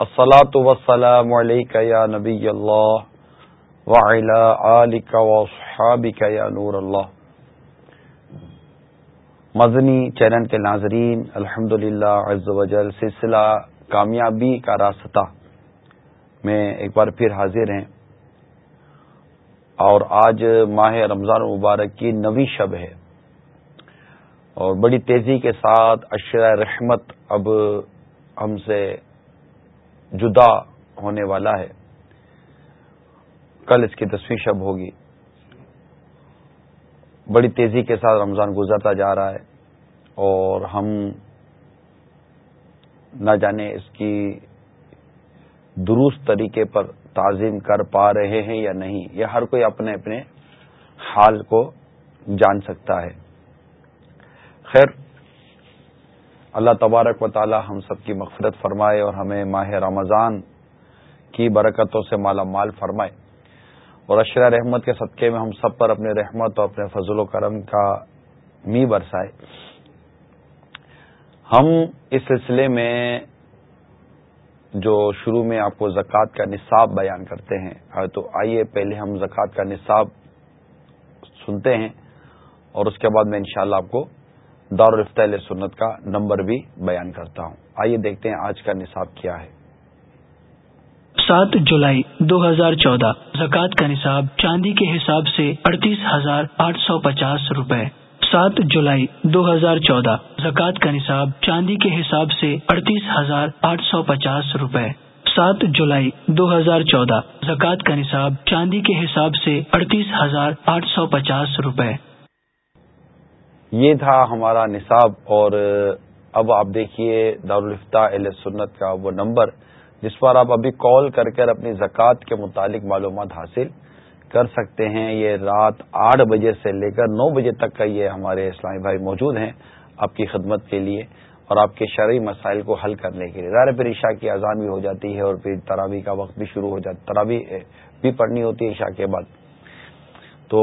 الصلاة والسلام عليك يا نبي الله وعلى آلك وصحابك يا نور الله. مدنی چینل کے ناظرین الحمد للہ وجل سلسلہ کامیابی کا راستہ میں ایک بار پھر حاضر ہیں۔ اور آج ماہ رمضان مبارک کی نوی شب ہے۔ اور بڑی تیزی کے ساتھ اشرۂ رحمت اب ہم سے جدا ہونے والا ہے۔ کل اس کی دسویں شب ہوگی۔ بڑی تیزی کے ساتھ رمضان گزرتا جا رہا ہے اور ہم نہ جانے اس کی درست طریقے پر تعظیم کر پا رہے ہیں یا نہیں۔ یہ ہر کوئی اپنے اپنے حال کو جان سکتا ہے۔ خیر اللہ تبارک و تعالی ہم سب کی مغفرت فرمائے اور ہمیں ماہ رمضان کی برکتوں سے مالا مال فرمائے۔ اور اشرا رحمت کے صدقے میں ہم سب پر اپنے رحمت اور اپنے فضل و کرم کا می برسائے۔ ہم اس سلسلے میں جو شروع میں آپ کو زکوٰۃ کا نصاب بیان کرتے ہیں ہاں، تو آئیے پہلے ہم زکوٰۃ کا نصاب سنتے ہیں اور اس کے بعد میں انشاءاللہ شاء آپ کو دارالفت سنت کا نمبر بھی بیان کرتا ہوں۔ آئیے دیکھتے ہیں آج کا نصاب کیا ہے۔ سات جولائی دو ہزار چودہ، زکوٰۃ کا نصاب چاندی کے حساب سے اڑتیس ہزار آٹھ سو پچاس روپے۔ سات جولائی دو ہزار چودہ، زکوٰۃ کا نصاب چاندی کے حساب سے اڑتیس ہزار آٹھ سو پچاس روپے۔ سات جولائی دو ہزار چودہ، زکوٰۃ کا نصاب چاندی کے حساب سے اڑتیس ہزار آٹھ سو پچاس روپے۔ یہ تھا ہمارا نصاب اور اب آپ دیکھیے دارالفتا علیہ سنت کا وہ نمبر، جس پر آپ ابھی کال کر کر اپنی زکوٰۃ کے متعلق معلومات حاصل کر سکتے ہیں۔ یہ رات آٹھ بجے سے لے کر نو بجے تک کا یہ ہمارے اسلامی بھائی موجود ہیں آپ کی خدمت کے لیے اور آپ کے شرعی مسائل کو حل کرنے کے لیے۔ ظاہر پھر عشاء کی اذان بھی ہو جاتی ہے اور پھر تراوی کا وقت بھی شروع ہو جاتا تراوی بھی پڑھنی ہوتی ہے عشاء کے بعد۔ تو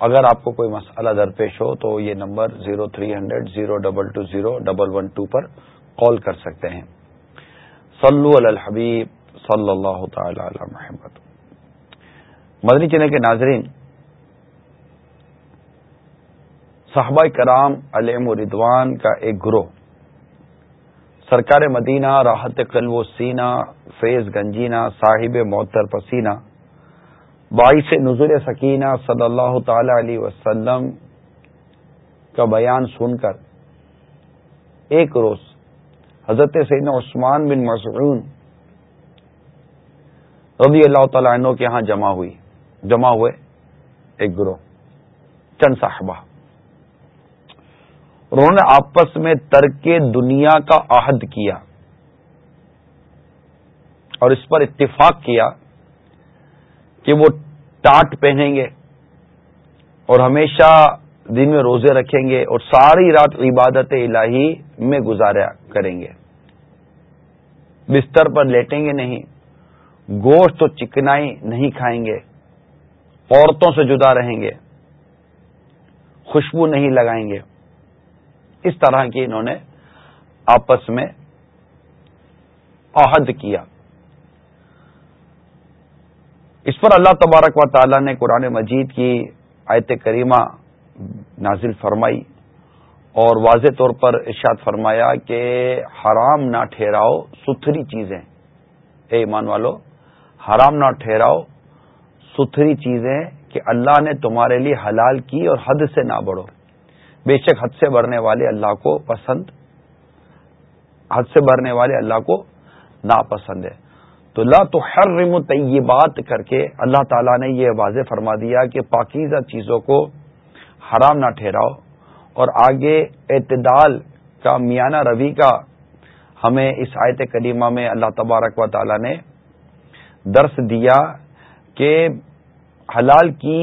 اگر آپ کو کوئی مسئلہ درپیش ہو تو یہ number zero three hundred zero double two zero double one two پر کال کر سکتے ہیں۔ صلو علی الحبیب صلی اللہ تعالی علی محمد۔ مدنی چینل کے ناظرین، صحابہ کرام علیہ ردوان کا ایک گروہ، سرکار مدینہ، راحت قلب و سینہ، فیض گنجینہ، صاحب معطر پسینہ باعث نظر سکینہ صلی اللہ تعالی علیہ وسلم کا بیان سن کر ایک روز حضرت سین عثمان بن مسعون رضی اللہ تعالیٰ عنہ کے ہاں جمع ہوئی، جمع ہوئے ایک گروہ، چند صاحبہ انہوں نے آپس میں ترک دنیا کا عہد کیا اور اس پر اتفاق کیا۔ کہ وہ ٹاٹ پہنیں گے اور ہمیشہ دن میں روزے رکھیں گے اور ساری رات عبادت الہی میں گزارا کریں گے۔ بستر پر لیٹیں گے نہیں، گوشت و چکنائی نہیں کھائیں گے، عورتوں سے جدا رہیں گے، خوشبو نہیں لگائیں گے۔ اس طرح کی انہوں نے آپس میں عہد کیا۔ اس پر اللہ تبارک و تعالی نے قرآن مجید کی آیت کریمہ نازل فرمائی اور واضح طور پر ارشاد فرمایا کہ حرام نہ ٹھہراؤ، ستھری چیزیں۔ اے ایمان والو، حرام نہ ٹھہراؤ، ستھری چیزیں کہ اللہ نے تمہارے لیے حلال کی اور حد سے نہ بڑھو۔ بے شک حد سے بڑھنے والے اللہ کو پسند، حد سے بڑھنے والے اللہ کو ناپسند ہے۔ تو لا تو ہر طیبات کر کے اللہ تعالیٰ نے یہ واضح فرما دیا کہ پاکیزہ چیزوں کو حرام نہ ٹھہراؤ اور آگے اعتدال کا میانہ روی کا ہمیں اس آیت کریمہ میں اللہ تبارک و تعالیٰ نے درس دیا کہ حلال کی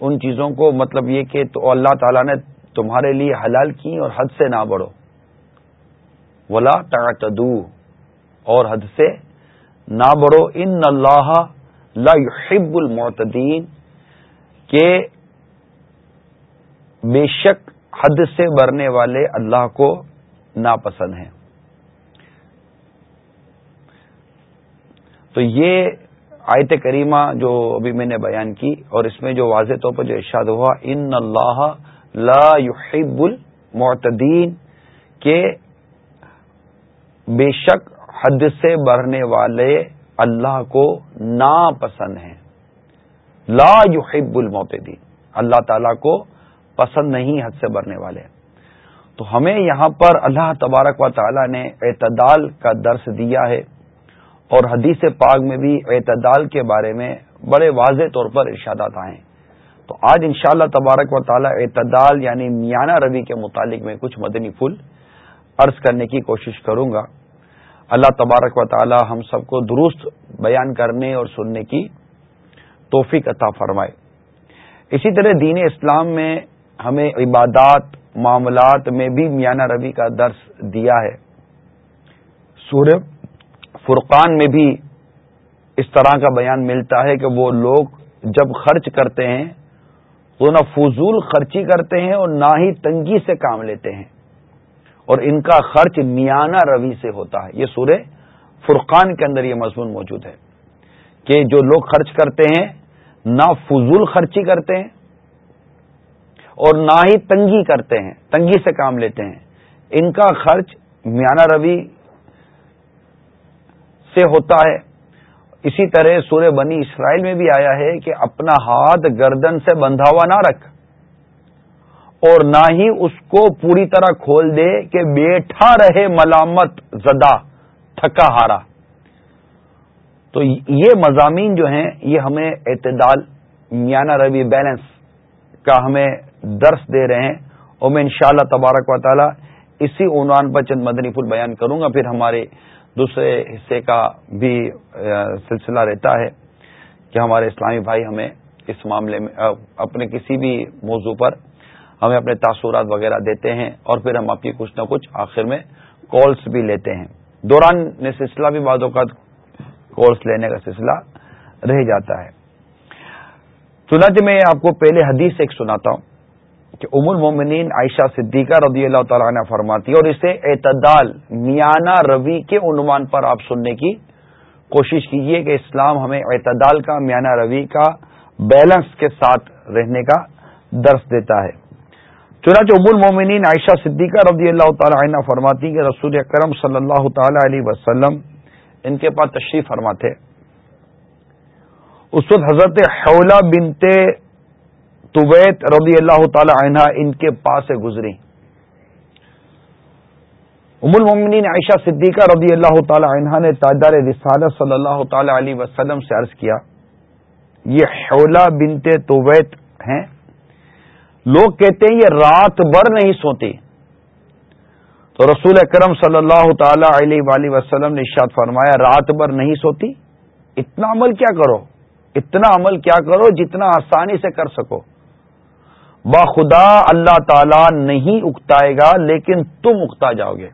ان چیزوں کو مطلب یہ کہ تو اللہ تعالیٰ نے تمہارے لیے حلال کی اور حد سے نہ بڑھو۔ ولا تعتدو اور حد سے نہ بڑھو۔ ان اللہ لا يحب المعتدین، کہ بے شک حد سے بڑھنے والے اللہ کو ناپسند ہیں۔ تو یہ آیت کریمہ جو ابھی میں نے بیان کی، اور اس میں جو واضح طور پر جو ارشاد ہوا، ان اللہ لا يحب المعتدین، کہ بے شک حد سے بڑھنے والے اللہ کو ناپسند ہیں۔ لا يحب المعتدین۔ اللہ تعالی کو پسند نہیں حد سے بڑھنے والے۔ تو ہمیں یہاں پر اللہ تبارک و تعالی نے اعتدال کا درس دیا ہے اور حدیث پاک میں بھی اعتدال کے بارے میں بڑے واضح طور پر ارشادات آئے تو آج انشاءاللہ تبارک و تعالی اعتدال یعنی میانہ روی کے متعلق میں کچھ مدنی پھول عرض کرنے کی کوشش کروں گا۔ اللہ تبارک و تعالی ہم سب کو درست بیان کرنے اور سننے کی توفیق عطا فرمائے۔ اسی طرح دین اسلام میں ہمیں عبادات، معاملات میں بھی میانہ روی کا درس دیا ہے۔ سورہ فرقان میں بھی اس طرح کا بیان ملتا ہے کہ وہ لوگ جب خرچ کرتے ہیں تو نہ فضول خرچی کرتے ہیں اور نہ ہی تنگی سے کام لیتے ہیں۔ اور ان کا خرچ میانہ روی سے ہوتا ہے۔ یہ سورہ فرقان کے اندر یہ مضمون موجود ہے کہ جو لوگ خرچ کرتے ہیں، نہ فضول خرچی کرتے ہیں اور نہ ہی تنگی کرتے ہیں، تنگی سے کام لیتے ہیں۔ ان کا خرچ میانہ روی سے ہوتا ہے۔ اسی طرح سورہ بنی اسرائیل میں بھی آیا ہے کہ اپنا ہاتھ گردن سے بندھا ہوا نہ رکھ۔ اور نہ ہی اس کو پوری طرح کھول دے کہ بیٹھا رہے ملامت زدہ، تھکا ہارا۔ تو یہ مضامین جو ہیں، یہ ہمیں اعتدال، میانہ روی بیلنس کا ہمیں درس دے رہے ہیں۔ اور میں انشاءاللہ تبارک و تعالی اسی عنوان پر چند مدنی پھول بیان کروں گا، پھر ہمارے دوسرے حصے کا بھی سلسلہ رہتا ہے کہ ہمارے اسلامی بھائی ہمیں اس معاملے میں اپنے کسی بھی موضوع پر ہمیں اپنے تاثرات وغیرہ دیتے ہیں اور پھر ہم آپ کی کچھ نہ کچھ آخر میں کالس بھی لیتے ہیں۔ دوران نے سلسلہ بھی بعد اوقات کالس لینے کا سلسلہ رہ جاتا ہے۔ چنانچہ میں آپ کو پہلے حدیث ایک سناتا ہوں کہ ام المومنین عائشہ صدیقہ رضی اللہ تعالیٰ عنہ فرماتی اور اسے اعتدال، میانہ روی کے عنوان پر آپ سننے کی کوشش کیجیے کہ اسلام ہمیں اعتدال کا، میانہ روی کا بیلنس کے ساتھ رہنے کا درس دیتا ہے۔ چنانچہ ام المومنین عائشہ صدیقہ رضی اللہ تعالی عنہ فرماتی کہ رسول اکرم صلی اللہ تعالی علیہ وسلم ان کے پاس تشریف فرماتے۔ اس وقت حضرت حولہ بنتے طویت رضی اللہ تعالی عنہ ان کے پاس سے گزری۔ ام المومنین عائشہ صدیقہ رضی اللہ تعالی عنہ نے تاجدار رسالت صلی اللہ تعالی علیہ وسلم سے عرض کیا، یہ حولہ بنتے طویت ہیں۔ لوگ کہتے ہیں یہ رات بھر نہیں سوتی۔ تو رسول اکرم صلی اللہ تعالی علیہ وآلہ وسلم نے ارشاد فرمایا، رات بھر نہیں سوتی، اتنا عمل کیا کرو، اتنا عمل کیا کرو جتنا آسانی سے کر سکو۔ خدا اللہ تعالی نہیں اکتائے گا، لیکن تم اکتا جاؤ گے۔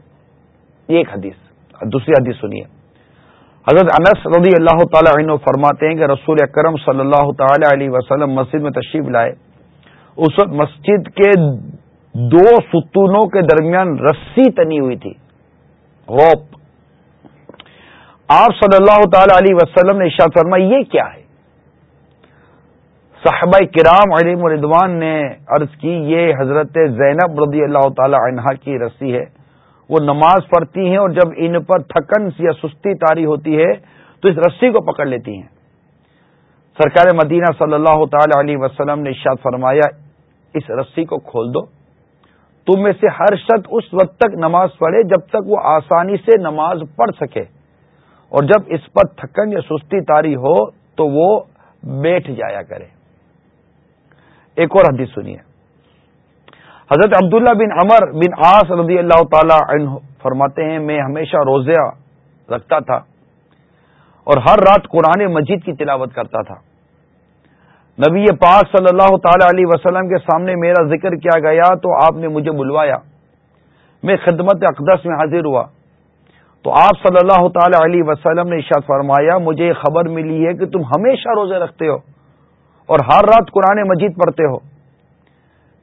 ایک حدیث، دوسری حدیث سنیے۔ حضرت انس رضی اللہ تعالی عنہ فرماتے ہیں کہ رسول اکرم صلی اللہ تعالی علیہ وسلم مسجد میں تشریف لائے۔ اس وقت مسجد کے دو ستونوں کے درمیان رسی تنی ہوئی تھی۔ روپ آپ صلی اللہ تعالی علیہ وسلم نے ارشاد فرمایا، یہ کیا ہے؟ صحابہ کرام علیم الردوان نے عرض کی، یہ حضرت زینب رضی اللہ تعالی عنہا کی رسی ہے۔ وہ نماز پڑھتی ہیں اور جب ان پر تھکن یا سستی تاری ہوتی ہے، تو اس رسی کو پکڑ لیتی ہیں۔ سرکار مدینہ صلی اللہ تعالی علیہ وسلم نے ارشاد فرمایا، اس رسی کو کھول دو۔ تم میں سے ہر شخص اس وقت تک نماز پڑھے جب تک وہ آسانی سے نماز پڑھ سکے۔ اور جب اس پر تھکن یا سستی تاری ہو تو وہ بیٹھ جایا کرے۔ ایک اور حدیث سنیے۔ حضرت عبداللہ بن عمر بن آس رضی اللہ تعالی عنہ فرماتے ہیں، میں ہمیشہ روزہ رکھتا تھا۔ اور ہر رات قرآن مجید کی تلاوت کرتا تھا۔ نبی پاک صلی اللہ تعالی علیہ وسلم کے سامنے میرا ذکر کیا گیا تو آپ نے مجھے بلوایا۔ میں خدمت اقدس میں حاضر ہوا۔ تو آپ صلی اللہ تعالی علیہ وسلم نے ارشاد فرمایا، مجھے یہ خبر ملی ہے کہ تم ہمیشہ روزے رکھتے ہو اور ہر رات قرآن مجید پڑھتے ہو۔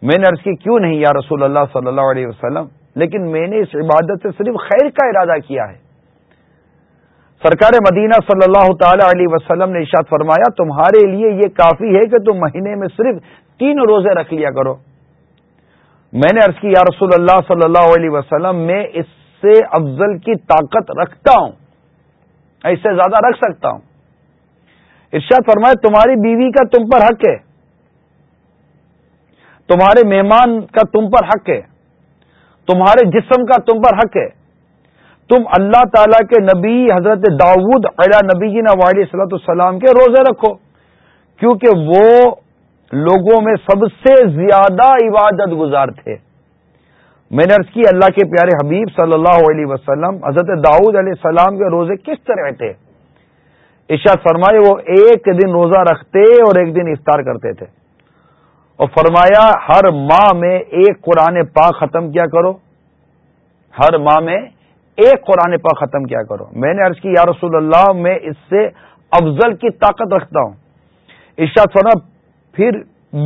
میں نے عرض کی، کیوں نہیں یا رسول اللہ صلی اللہ علیہ وسلم؟ لیکن میں نے اس عبادت سے صرف خیر کا ارادہ کیا ہے۔ سرکار مدینہ صلی اللہ تعالی علیہ وسلم نے ارشاد فرمایا، تمہارے لیے یہ کافی ہے کہ تم مہینے میں صرف تین روزے رکھ لیا کرو۔ میں نے عرض کی، یا رسول اللہ صلی اللہ علیہ وسلم، میں اس سے افضل کی طاقت رکھتا ہوں اس سے زیادہ رکھ سکتا ہوں۔ ارشاد فرمایا، تمہاری بیوی کا تم پر حق ہے۔ تمہارے مہمان کا تم پر حق ہے۔ تمہارے جسم کا تم پر حق ہے۔ تم اللہ تعالی کے نبی حضرت داود علا نبی جی نواڈی صلاحت السلام کے روزے رکھو، کیونکہ وہ لوگوں میں سب سے زیادہ عبادت گزار تھے۔ میں نے عرض کی، اللہ کے پیارے حبیب صلی اللہ علیہ وسلم، حضرت داؤد علیہ السلام کے روزے کس طرح تھے؟ ارشاد فرمائے، وہ ایک دن روزہ رکھتے اور ایک دن افطار کرتے تھے۔ اور فرمایا، ہر ماہ میں ایک قرآن پاک ختم کیا کرو۔ ہر ماہ میں ایک قرآن پاک ختم کیا کرو۔ میں نے عرض کی، یا رسول اللہ، میں اس سے افضل کی طاقت رکھتا ہوں۔ ارشاد فرما، پھر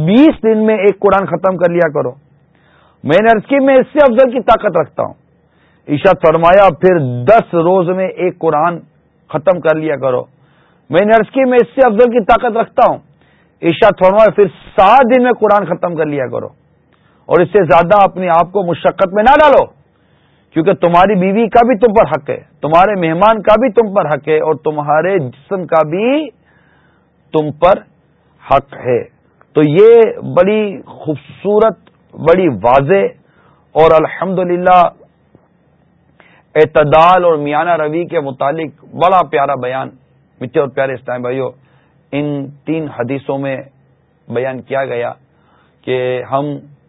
بیس دن میں ایک قرآن ختم کر لیا کرو۔ میں نے عرض کی، میں اس سے افضل کی طاقت رکھتا ہوں۔ ارشاد فرمایا، پھر دس روز میں ایک قرآن ختم کر لیا کرو۔ میں نے عرض کی، میں اس سے افضل کی طاقت رکھتا ہوں۔ ارشاد فرمایا، پھر سات دن میں قرآن ختم کر لیا کرو۔ اور اس سے زیادہ اپنے آپ کو مشقت میں نہ ڈالو۔ کیونکہ تمہاری بیوی کا بھی تم پر حق ہے، تمہارے مہمان کا بھی تم پر حق ہے اور تمہارے جسم کا بھی تم پر حق ہے۔ تو یہ بڑی خوبصورت، بڑی واضح اور الحمد اعتدال اور میانہ روی کے متعلق بڑا پیارا بیان۔ میٹھے اور پیارے اسلام بھائیوں ان تین حدیثوں میں بیان کیا گیا کہ ہم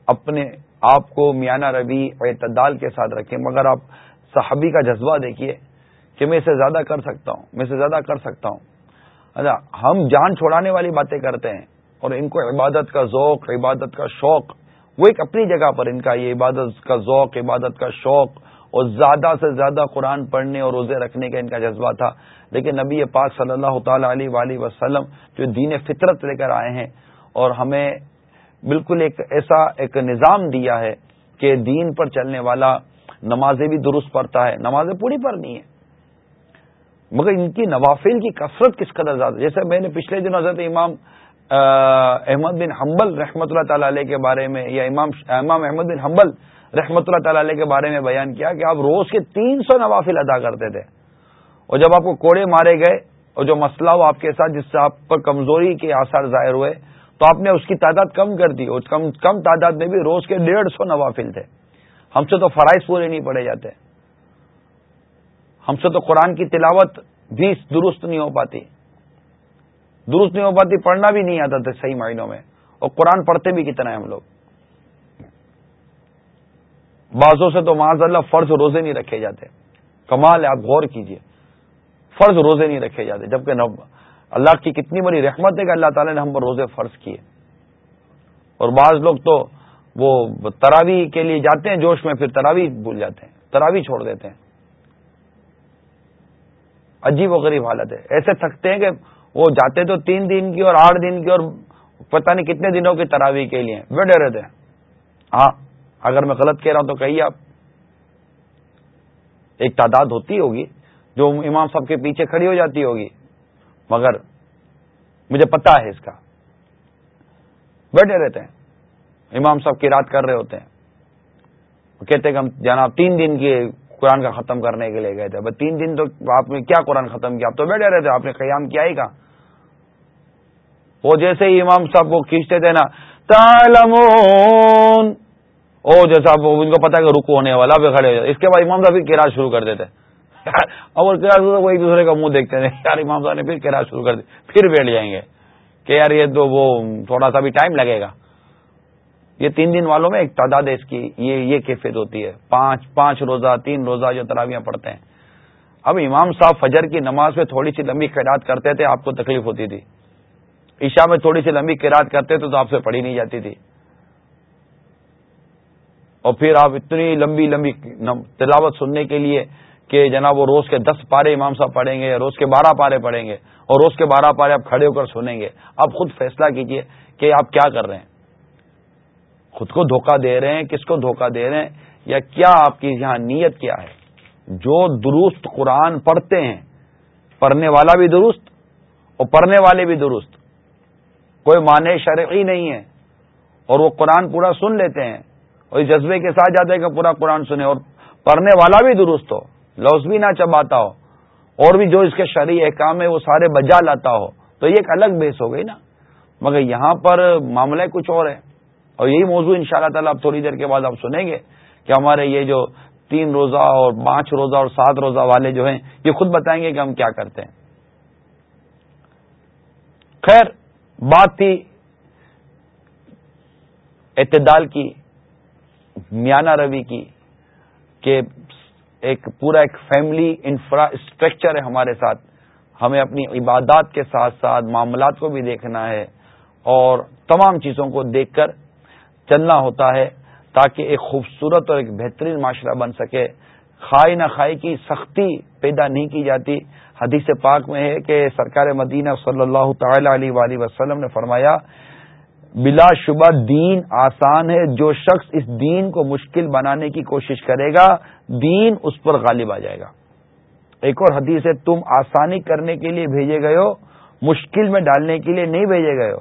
اپنے آپ کو میانہ روی اعتدال کے ساتھ رکھیں۔ مگر آپ صحابی کا جذبہ دیکھیے کہ میں اسے زیادہ کر سکتا ہوں، میں اسے زیادہ کر سکتا ہوں۔ اچھا ہم جان چھوڑانے والی باتیں کرتے ہیں اور ان کو عبادت کا ذوق، عبادت کا شوق، وہ ایک اپنی جگہ پر ان کا یہ عبادت کا ذوق، عبادت کا شوق اور زیادہ سے زیادہ قرآن پڑھنے اور روزے رکھنے کا ان کا جذبہ تھا۔ لیکن نبی پاک صلی اللہ تعالی علیہ وسلم جو دین فطرت لے کر آئے ہیں اور ہمیں بالکل ایک ایسا ایک نظام دیا ہے کہ دین پر چلنے والا نمازیں بھی درست پڑتا ہے، نمازیں پوری پڑھنی ہے مگر ان کی نوافل کی کثرت کس قدر زیادہ، جیسے میں نے پچھلے دن حضرت امام احمد بن حنبل رحمۃ اللہ تعالی علیہ کے بارے میں، یا امام امام احمد بن حنبل رحمۃ اللہ تعالی علیہ کے بارے میں بیان کیا کہ آپ روز کے تین سو نوافل ادا کرتے تھے۔ اور جب آپ کو کوڑے مارے گئے اور جو مسئلہ ہو آپ کے ساتھ، جس سے آپ پر کمزوری کے آثار ظاہر ہوئے تو آپ نے اس کی تعداد کم کر دی اور کم کم تعداد میں بھی روز کے ڈیڑھ سو نوافل تھے۔ ہم سے تو فرائض پورے نہیں پڑے جاتے۔ ہم سے تو قرآن کی تلاوت بھی درست نہیں ہو پاتی۔ درست نہیں ہو پاتی، پڑھنا بھی نہیں آتا تھا صحیح معنوں میں۔ اور قرآن پڑھتے بھی کتنا ہے ہم لوگ۔ بازوں سے تو معاذ اللہ فرض روزے نہیں رکھے جاتے۔ کمال ہے، آپ غور کیجیے۔ فرض روزے نہیں رکھے جاتے، جبکہ اللہ کی کتنی بڑی رحمت ہے کہ اللہ تعالیٰ نے ہم پر روزے فرض کیے۔ اور بعض لوگ تو وہ تراوی کے لیے جاتے ہیں، جوش میں پھر تراوی بھول جاتے ہیں تراوی چھوڑ دیتے ہیں۔ عجیب و غریب حالت ہے۔ ایسے تھکتے ہیں کہ وہ جاتے تو تین دن کی اور آٹھ دن کی اور پتہ نہیں کتنے دنوں کی تراوی کے لیے بیٹھے رہتے ہیں۔ ہاں اگر میں غلط کہہ رہا ہوں تو کہیے آپ۔ ایک تعداد ہوتی ہوگی، جو امام صاحب کے پیچھے کھڑی ہو جاتی ہوگی۔ مگر مجھے پتا ہے اس کا۔ بیٹھے رہتے ہیں۔ امام صاحب کی رات کر رہے ہوتے ہیں۔ کہتے کہ ہم جناب تین دن کی قرآن کا ختم کرنے کے لیے گئے تھے۔ بس تین دن تو آپ نے کیا قرآن ختم کیا؟ آپ تو بیٹھے رہتے آپ نے قیام کیا ہی کہا وہ جیسے ہی امام صاحب کو کھینچتے تھے نا تالمون او جیسا ان کو پتا کہ رکو ہونے والا بھی کھڑے ہو اس کے بعد امام صاحب کی کراج شروع کر دیتے اور کیا وہ ایک دوسرے کا منہ دیکھتے ہیں۔ یار، امام صاحب نے پھر کہنا شروع کر دی پھر بیٹھ جائیں گے کہ یار، یہ تو وہ تھوڑا سا بھی ٹائم لگے گا۔ یہ تین دن والوں میں ایک تعداد ہے اس کی۔ یہ یہ کیفیت ہوتی ہے۔ پانچ پانچ روزہ، تین روزہ جو تراویاں پڑھتے ہیں۔ اب امام صاحب فجر کی نماز میں تھوڑی سی لمبی قیرات کرتے تھے، آپ کو تکلیف ہوتی تھی۔ عشاء میں تھوڑی سی لمبی قیرات کرتے تھے تو آپ سے پڑھی نہیں جاتی تھی۔ اور پھر آپ اتنی لمبی لمبی تلاوت سننے کے لیے کہ جناب وہ روز کے دس پارے امام صاحب پڑھیں گے روز کے بارہ پارے پڑھیں گے اور روز کے بارہ پارے آپ کھڑے ہو کر سنیں گے، آپ خود فیصلہ کیجیے کہ آپ کیا کر رہے ہیں۔ خود کو دھوکہ دے رہے ہیں، کس کو دھوکہ دے رہے ہیں؟ یا کیا آپ کی یہاں نیت کیا ہے؟ جو درست قرآن پڑھتے ہیں، پڑھنے والا بھی درست اور پڑھنے والے بھی درست۔ کوئی معنی شرعی نہیں ہے اور وہ قرآن پورا سن لیتے ہیں اور اس جذبے کے ساتھ جاتے ہیں کہ پورا قرآن سنے اور پڑھنے والا بھی درست ہو۔ لفظ بھی نہ چباتا ہو، اور بھی جو اس کے شرعی احکام ہے وہ سارے بجا لاتا ہو، تو یہ ایک الگ بیس ہو گئی نا۔ مگر یہاں پر معاملہ کچھ اور ہے اور یہی موضوع ان شاء اللہ تعالیٰ آپ تھوڑی دیر کے بعد آپ سنیں گے کہ ہمارے یہ جو تین روزہ اور پانچ روزہ اور سات روزہ والے جو ہیں، یہ خود بتائیں گے کہ ہم کیا کرتے ہیں۔ خیر، بات تھی اعتدال کی، میانہ روی کی کہ ایک پورا ایک فیملی انفراسٹرکچر ہے ہمارے ساتھ۔ ہمیں اپنی عبادات کے ساتھ ساتھ معاملات کو بھی دیکھنا ہے اور تمام چیزوں کو دیکھ کر چلنا ہوتا ہے تاکہ ایک خوبصورت اور ایک بہترین معاشرہ بن سکے۔ خائی نہ خائی کی سختی پیدا نہیں کی جاتی۔ حدیث پاک میں ہے کہ سرکار مدینہ صلی اللہ تعالی علیہ وسلم نے فرمایا بلا شبہ دین آسان ہے، جو شخص اس دین کو مشکل بنانے کی کوشش کرے گا، دین اس پر غالب آ جائے گا۔ ایک اور حدیث ہے، تم آسانی کرنے کے لیے بھیجے گئے ہو، مشکل میں ڈالنے کے لیے نہیں بھیجے گئے ہو۔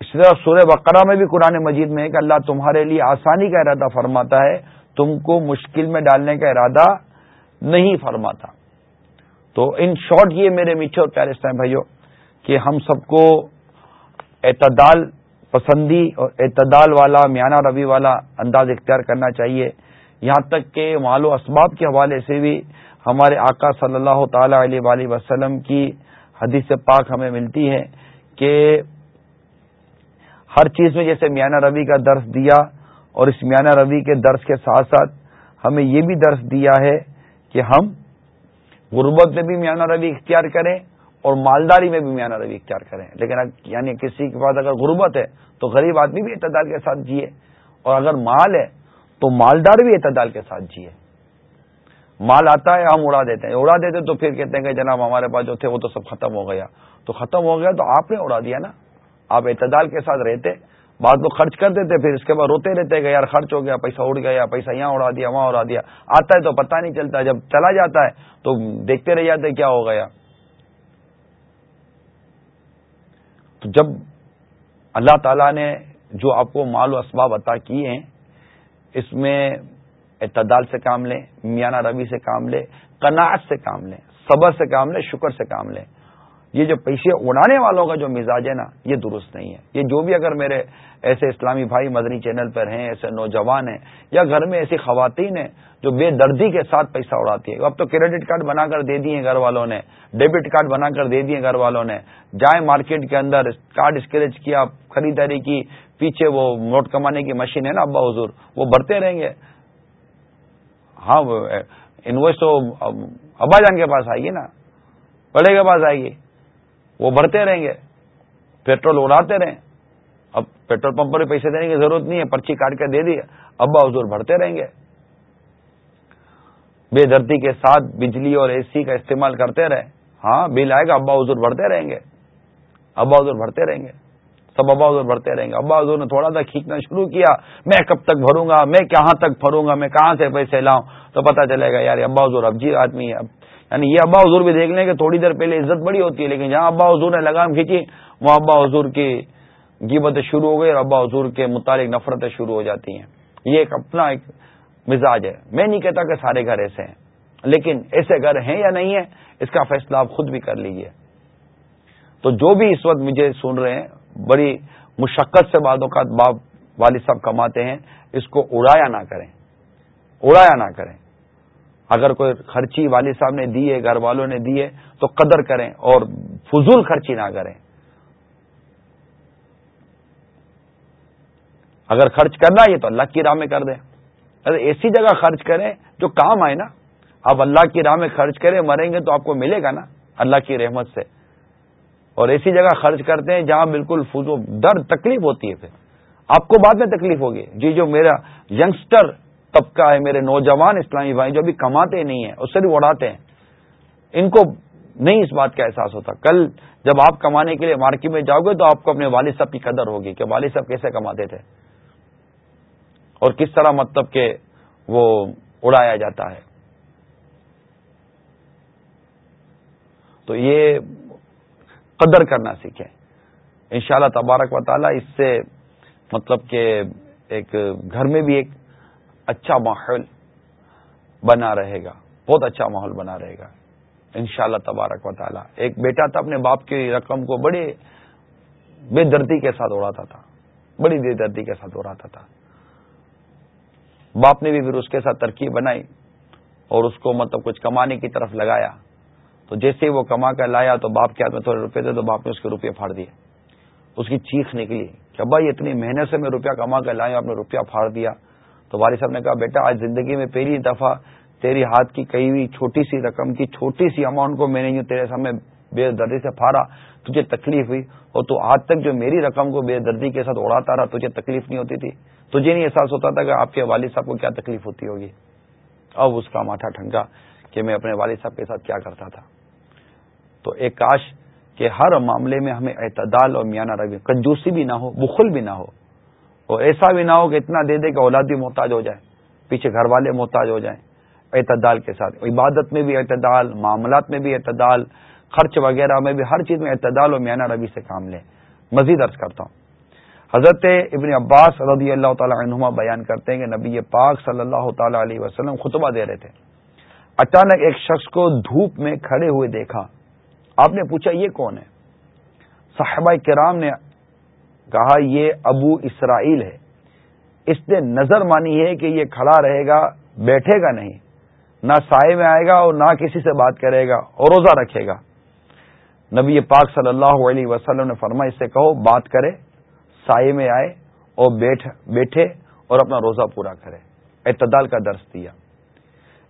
اس طرح سورہ بقرہ میں بھی قرآن مجید میں ہے کہ اللہ تمہارے لیے آسانی کا ارادہ فرماتا ہے، تم کو مشکل میں ڈالنے کا ارادہ نہیں فرماتا۔ تو ان شارٹ یہ میرے میٹھے اور پیارے اسلام بھائیوں کہ ہم سب کو اعتدال پسندی اور اعتدال والا، میانہ روی والا انداز اختیار کرنا چاہیے۔ یہاں تک کہ مال و اسباب کے حوالے سے بھی ہمارے آقا صلی اللہ تعالی علیہ وآلہ وسلم کی حدیث پاک ہمیں ملتی ہے کہ ہر چیز میں جیسے میانہ روی کا درس دیا اور اس میانہ روی کے درس کے ساتھ ساتھ ہمیں یہ بھی درس دیا ہے کہ ہم غربت میں بھی میانہ روی اختیار کریں اور مالداری میں بھی میانہ روی اختیار کریں۔ لیکن یعنی کسی کے پاس اگر غربت ہے تو غریب آدمی بھی اعتدال کے ساتھ جیے۔ اور اگر مال ہے تو مالدار بھی اعتدال کے ساتھ جیے۔ مال آتا ہے، ہم اڑا دیتے ہیں۔ اڑا دیتے تو پھر کہتے ہیں کہ جناب ہمارے پاس جو تھے وہ تو سب ختم ہو گیا۔ تو ختم ہو گیا تو آپ نے اڑا دیا نا۔ آپ اعتدال کے ساتھ رہتے بعد میں خرچ کر دیتے، پھر اس کے بعد روتے رہتے، کہ یار خرچ ہو گیا، پیسہ اڑ گیا، پیسہ یہاں اڑا دیا، وہاں اڑا دیا۔ آتا ہے تو پتہ نہیں چلتا، جب چلا جاتا ہے تو دیکھتے رہ جاتے کیا ہو گیا۔ تو جب اللہ تعالی نے جو آپ کو مال و اسباب عطا کیے ہیں، اس میں اعتدال سے کام لیں، میانہ روی سے کام لیں کناٹ سے کام لیں، صبر سے کام لیں، شکر سے کام لیں۔ یہ جو پیسے اڑانے والوں کا جو مزاج ہے نا، یہ درست نہیں ہے۔ یہ جو بھی اگر میرے ایسے اسلامی بھائی مدنی چینل پر ہیں، ایسے نوجوان ہیں، یا گھر میں ایسی خواتین ہیں جو بے دردی کے ساتھ پیسہ اڑاتی ہے اب تو کریڈٹ کارڈ بنا کر دے دیے گھر والوں نے، ڈیبٹ کارڈ بنا کر دے دیے گھر والوں نے۔ جائیں مارکیٹ کے اندر، کارڈ اسکریچ کیا خریداری کی، پیچھے وہ نوٹ کمانے کی مشین ہے نا، ابا حضور، وہ بھرتے رہیں گے۔ ہاں انوائس تو ابا جان کے پاس آئے گی نا، بڑے کے پاس آئے گی وہ بھرتے رہیں گے۔ پیٹرول اڑاتے رہیں۔ اب پیٹرول پمپ پر پیسے دینے کی ضرورت نہیں ہے، پرچی کاٹ کے دے دی۔ ابا حضور بھرتے رہیں گے۔ بے دردی کے ساتھ بجلی اور اے سی کا استعمال کرتے رہے ہاں بل آئے گا، ابا حضور بھرتے رہیں گے۔ ابا حضور بھرتے رہیں گے۔ سب ابا حضور بھرتے رہیں گے۔ ابا حضور نے تھوڑا سا کھینچنا شروع کیا۔ میں کب تک بھروں گا؟ میں کہاں تک بھروں گا؟ میں کہاں سے پیسے لاؤں؟ تو پتا چلے گا، یار، ابا حضور اب جی آدمی ہے اب یعنی یہ ابا حضور بھی دیکھ لیں کہ تھوڑی دیر پہلے عزت بڑی ہوتی ہے، لیکن جہاں ابا حضور نے لگام کھینچی، وہاں ابا حضور کی گیبتیں شروع ہو گئی اور ابا حضور کے متعلق نفرتیں شروع ہو جاتی ہیں۔ یہ ایک اپنا ایک مزاج ہے۔ میں نہیں کہتا کہ سارے گھر ایسے ہیں، لیکن ایسے گھر ہیں یا نہیں ہیں، اس کا فیصلہ آپ خود بھی کر لیجیے۔ تو جو بھی اس وقت مجھے سن رہے ہیں، بڑی مشقت سے بعد اوقات باپ والد صاحب کماتے ہیں، اس کو اڑایا نہ کریں۔ اڑایا نہ کریں۔ اگر کوئی خرچی والد صاحب نے دی ہے گھر والوں نے دی ہے تو قدر کریں اور فضول خرچی نہ کریں۔ اگر خرچ کرنا ہے تو اللہ کی راہ میں کر دیں۔ اگر ایسی جگہ خرچ کریں جو کام آئے نا، آپ اللہ کی راہ میں خرچ کریں، مریں گے تو آپ کو ملے گا نا، اللہ کی رحمت سے۔ اور ایسی جگہ خرچ کرتے ہیں جہاں بالکل فضو در تکلیف ہوتی ہے پھر۔ آپ کو بعد میں تکلیف ہوگی۔ جی جو میرا ینگسٹر طبقہ ہے میرے نوجوان اسلامی بھائی جو ابھی کماتے نہیں ہیں، اس سے بھی اڑاتے ہیں۔ ان کو نہیں اس بات کا احساس ہوتا۔ کل جب آپ کمانے کے لیے مارکیٹ میں جاؤ گے تو آپ کو اپنے والد صاحب کی قدر ہوگی کہ والد صاحب کیسے کماتے تھے۔ اور کس طرح مطلب کہ وہ اڑایا جاتا ہے۔ تو یہ قدر کرنا سیکھیں۔ انشاءاللہ تبارک و تعالی اس سے مطلب کہ ایک گھر میں بھی ایک اچھا ماحول بنا رہے گا، بہت اچھا ماحول بنا رہے گا، انشاءاللہ تبارک و تعالی۔ ایک بیٹا تھا اپنے باپ کی رقم کو بڑے بے دردی کے ساتھ اڑاتا تھا، بڑی بے دردی کے ساتھ اڑاتا تھا۔ باپ نے بھی پھر اس کے ساتھ ترکیب بنائی اور اس کو مطلب کچھ کمانے کی طرف لگایا۔ تو جیسے وہ کما کر لایا تو باپ کے ہاتھ میں تھوڑے روپے تھے تو باپ نے اس کے روپے پھاڑ دیے۔ اس کی چیخ نکلی کہ ابا یہ اتنی محنت سے میں روپیہ کما کر لایا، آپ نے روپیہ پھاڑ دیا۔ تو والد صاحب نے کہا، بیٹا، آج زندگی میں پہلی دفعہ تیری ہاتھ کی کئی ہوئی چھوٹی سی رقم کی چھوٹی سی اماؤنٹ کو میں نے تیرے سامنے بے دردی سے پھاڑا، تجھے تکلیف ہوئی اور تو آج تک جو میری رقم کو بے دردی کے ساتھ اڑاتا رہا، تجھے تکلیف نہیں ہوتی تھی. تجھے نہیں احساس ہوتا تھا کہ آپ کے والد صاحب کو کیا تکلیف ہوتی ہوگی؟ اب اس کا ماٹھا ٹھنگا کہ میں اپنے والد صاحب کے ساتھ کیا کرتا تھا۔ تو ایک کاش کہ ہر معاملے میں ہمیں اعتدال اور میانہ روی کنجوسی بھی نہ ہو، بخل بھی نہ ہو۔ اور ایسا بھی نہ ہو کہ اتنا دے دے کہ اولاد بھی محتاج ہو جائے، پیچھے گھر والے محتاج ہو جائیں۔ اعتدال کے ساتھ عبادت میں بھی اعتدال، معاملات میں بھی اعتدال، خرچ وغیرہ میں بھی ہر چیز میں اعتدال اور میانہ روی سے کام لیں۔ مزید عرض کرتا ہوں۔ حضرت ابن عباس رضی اللہ تعالی عنہما بیان کرتے ہیں کہ نبی پاک صلی اللہ تعالی علیہ وسلم خطبہ دے رہے تھے۔ اچانک ایک شخص کو دھوپ میں کھڑے ہوئے دیکھا۔ آپ نے پوچھا، یہ کون ہے؟ صاحبہ کرام نے کہا، یہ ابو اسرائیل ہے۔ اس نے نظر مانی ہے کہ یہ کھڑا رہے گا، بیٹھے گا نہیں۔ نہ سائے میں آئے گا اور نہ کسی سے بات کرے گا اور روزہ رکھے گا۔ نبی پاک صلی اللہ علیہ وسلم نے فرما اس سے کہو، بات کرے، سائے میں آئے اور بیٹھے اور اپنا روزہ پورا کرے۔ اعتدال کا درس دیا۔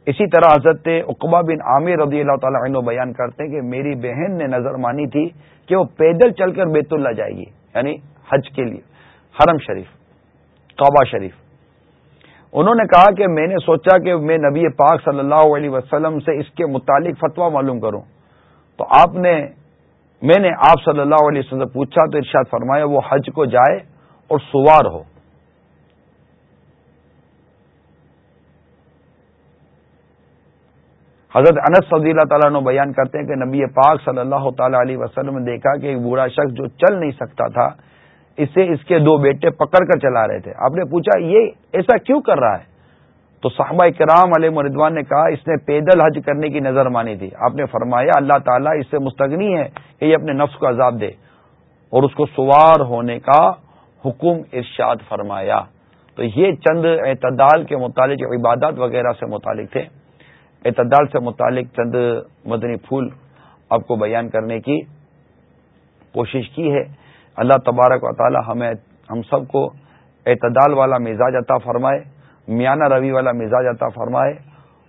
اسی طرح حضرت اقبا بن عامر رضی اللہ تعالیٰ عنہ بیان کرتے ہیں کہ میری بہن نے نظر مانی تھی کہ وہ پیدل چل کر بیت اللہ جائے گی۔ یعنی حج کے لیے، حرم شریف قعبہ شریف۔ انہوں نے کہا کہ میں نے سوچا کہ میں نبی پاک صلی اللہ علیہ وسلم سے اس کے متعلق فتویٰ معلوم کروں۔ تو آپ نے، میں نے آپ صلی اللہ علیہ وسلم سے پوچھا تو ارشاد فرمایا وہ حج کو جائے اور سوار ہو۔ حضرت انس صدی اللہ تعالیٰ نے بیان کرتے ہیں کہ نبی پاک صلی اللہ تعالی علیہ وسلم نے دیکھا کہ ایک بوڑھا شخص جو چل نہیں سکتا تھا اسے اس کے دو بیٹے پکڑ کر چلا رہے تھے۔ آپ نے پوچھا، یہ ایسا کیوں کر رہا ہے؟ تو صحابہ کرام علیہ مردوان نے کہا، اس نے پیدل حج کرنے کی نظر مانی تھی۔ آپ نے فرمایا، اللہ تعالیٰ اس سے مستغنی ہے کہ یہ اپنے نفس کو عذاب دے۔ اور اس کو سوار ہونے کا حکم ارشاد فرمایا۔ تو یہ چند اعتدال کے متعلق عبادات وغیرہ سے متعلق تھے۔ اعتدال سے متعلق چند مدنی پھول آپ کو بیان کرنے کی کوشش کی ہے۔ اللہ تبارک و تعالی ہمیں ہم سب کو اعتدال والا مزاج عطا فرمائے، میانہ روی والا مزاج عطا فرمائے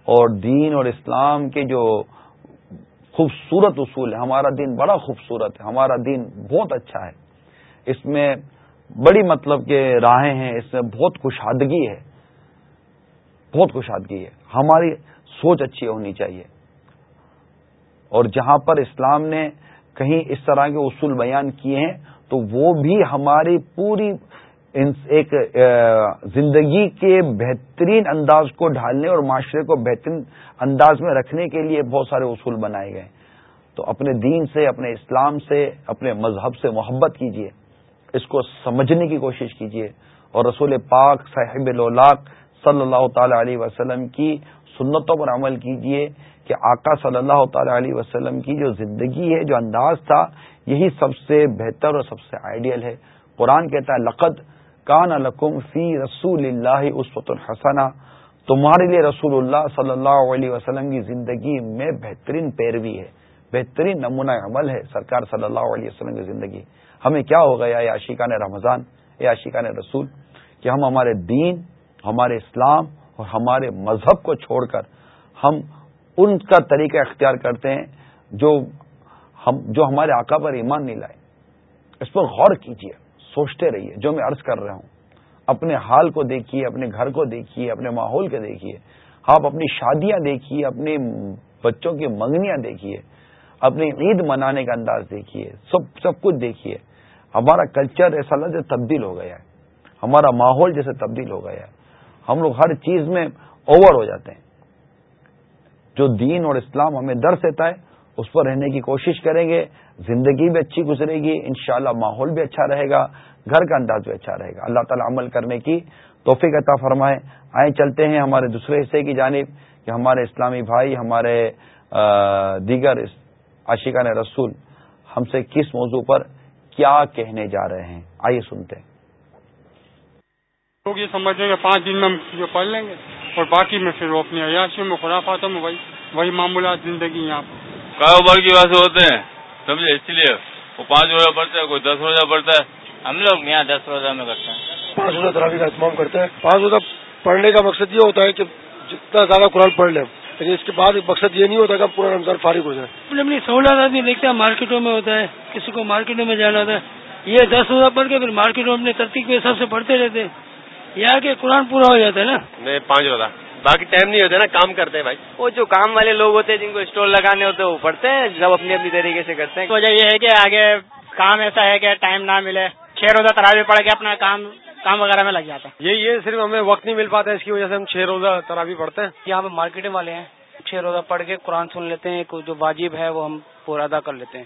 اور دین اور اسلام کے جو خوبصورت اصول ہے ہمارا دین بڑا خوبصورت ہے، ہمارا دین بہت اچھا ہے۔ اس میں بڑی مطلب کہ راہیں ہیں، اس میں بہت کشادگی ہے۔ بہت کشادگی ہے۔ ہماری سوچ اچھی ہونی چاہیے۔ اور جہاں پر اسلام نے کہیں اس طرح کے اصول بیان کیے ہیں تو وہ بھی ہماری پوری ایک زندگی کے بہترین انداز کو ڈھالنے اور معاشرے کو بہترین انداز میں رکھنے کے لیے بہت سارے اصول بنائے گئے تو اپنے دین سے، اپنے اسلام سے، اپنے مذہب سے محبت کیجیے اس کو سمجھنے کی کوشش کیجیے اور رسول پاک صاحب لولاک صلی اللہ تعالی علیہ وسلم کی سنتوں پر عمل کیجیے کہ آقا صلی اللہ تعالی علیہ وسلم کی جو زندگی ہے، جو انداز تھا یہی سب سے بہتر اور سب سے آئیڈیل ہے۔ قرآن کہتا ہے، لقد کان القم فی رسول اللہ اسفت الحسنہ تمہارے لیے رسول اللہ صلی اللہ علیہ وسلم کی زندگی میں بہترین پیروی ہے۔ بہترین نمونہ عمل ہے سرکار صلی اللہ علیہ وسلم کی زندگی۔ ہمیں کیا ہو گیا یہ عاشقان رمضان یہ عاشقان رسول، کہ ہم ہمارے دین، ہمارے اسلام اور ہمارے مذہب کو چھوڑ کر ہم ان کا طریقہ اختیار کرتے ہیں جو ہم جو ہمارے آقا پر ایمان نہیں لائے۔ اس پر غور کیجیے سوچتے رہیے، جو میں عرض کر رہا ہوں۔ اپنے حال کو دیکھیے، اپنے گھر کو دیکھیے، اپنے ماحول کو دیکھیے۔ آپ اپنی شادیاں دیکھیے اپنی بچوں کی منگنیاں دیکھیے۔ اپنی عید منانے کا انداز دیکھیے۔ سب سب کچھ دیکھیے۔ ہمارا کلچر ایسا لگ تبدیل ہو گیا ہے۔ ہمارا ماحول جیسے تبدیل ہو گیا ہے۔ ہم لوگ ہر چیز میں اوور ہو جاتے ہیں۔ جو دین اور اسلام ہمیں در دیتا ہے اس پر رہنے کی کوشش کریں گے، زندگی بھی اچھی گزرے گی، انشاءاللہ ماحول بھی اچھا رہے گا، گھر کا انداز بھی اچھا رہے گا۔ اللہ تعالیٰ عمل کرنے کی توفیق عطا فرمائے۔ آئیں چلتے ہیں ہمارے دوسرے حصے کی جانب کہ ہمارے اسلامی بھائی، ہمارے دیگر عاشقان رسول ہم سے کس موضوع پر کیا کہنے جا رہے ہیں؟ آئیے سنتے ہیں۔ لوگ یہ سمجھیں گے، پانچ دن میں ہم جو پڑھ لیں گے اور باقی میں پھر وہ اپنی عیاشی میں خرافات میں وہی وہی معمولات زندگی یہاں پر۔ کاروبار کی وجہ سے ہوتے ہیں سمجھے؟ اسی لیے وہ پانچ روزہ پڑتا ہے کوئی دس روزہ پڑتا ہے۔ ہم لوگ یہاں دس روزہ میں کرتے ہیں۔ پانچ روزہ تراوی کا اہتمام کرتے ہیں۔ پانچ روزہ پڑھنے کا مقصد یہ ہوتا ہے کہ جتنا زیادہ قرآن پڑھ لیں لیکن اس کے بعد مقصد یہ نہیں ہوتا کہ پورا رمضان فارغ ہو جائیں۔ اپنی اپنی سہولت آدمی دیکھتے ہیں مارکیٹوں میں ہوتا ہے کسی کو مارکیٹوں میں جانا ہوتا ہے۔ یہ دس روزہ پڑھ کے پھر مارکیٹوں میں اپنے ترتیب کے حساب سے پڑھتے رہتے ہیں۔ یہ کہ قرآن پورا ہو جاتا ہے نا؟ میں پانچ روزہ۔ باقی ٹائم نہیں ہوتا نا کام کرتے ہیں بھائی۔ وہ جو کام والے لوگ ہوتے ہیں جن کو اسٹور لگانے ہوتے ہیں وہ پڑھتے ہیں جب اپنی اپنی طریقے سے کرتے ہیں۔ وجہ یہ ہے کہ آگے کام ایسا ہے کہ ٹائم نہ ملے چھ روزہ تراوی پڑھ کے اپنا کام کام وغیرہ میں لگ جاتا ہے۔ یہ صرف ہمیں وقت نہیں مل پاتا اس کی وجہ سے ہم چھ روزہ تراوی پڑھتے ہیں۔ یہاں پہ مارکیٹنگ والے ہیں چھ روزہ پڑھ کے قرآن سن لیتے ہیں جو واجب ہے وہ ہم پورا ادا کر لیتے ہیں۔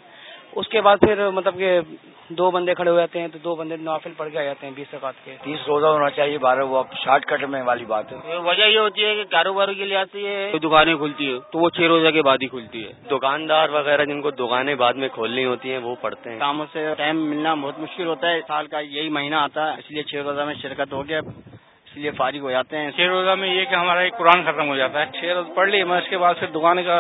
اس کے بعد پھر مطلب کہ دو بندے کھڑے ہو جاتے ہیں تو دو بندے نوافل پڑھ کے آ جاتے ہیں بیس رکعت کے۔ تیس روزہ ہونا چاہیے بارہ وہ شارٹ کٹ میں والی بات ہے۔ وجہ یہ ہوتی ہے کہ کاروبار کے لیے آتی ہے دکانیں کھلتی ہے تو وہ چھ روزہ کے بعد ہی کھلتی ہے۔ دکاندار وغیرہ جن کو دکانیں بعد میں کھولنی ہوتی ہیں وہ پڑھتے ہیں۔ کاموں سے ٹائم ملنا بہت مشکل ہوتا ہے۔ سال کا یہی مہینہ آتا ہے اس لیے چھ روزہ میں شرکت ہو گیا اس لیے فارغ ہو جاتے ہیں۔ چھ روزہ میں یہ کہ ہمارا ایک قرآن ختم ہو جاتا ہے۔ چھ روز پڑھ لی میں اس کے بعد پھر دکان کا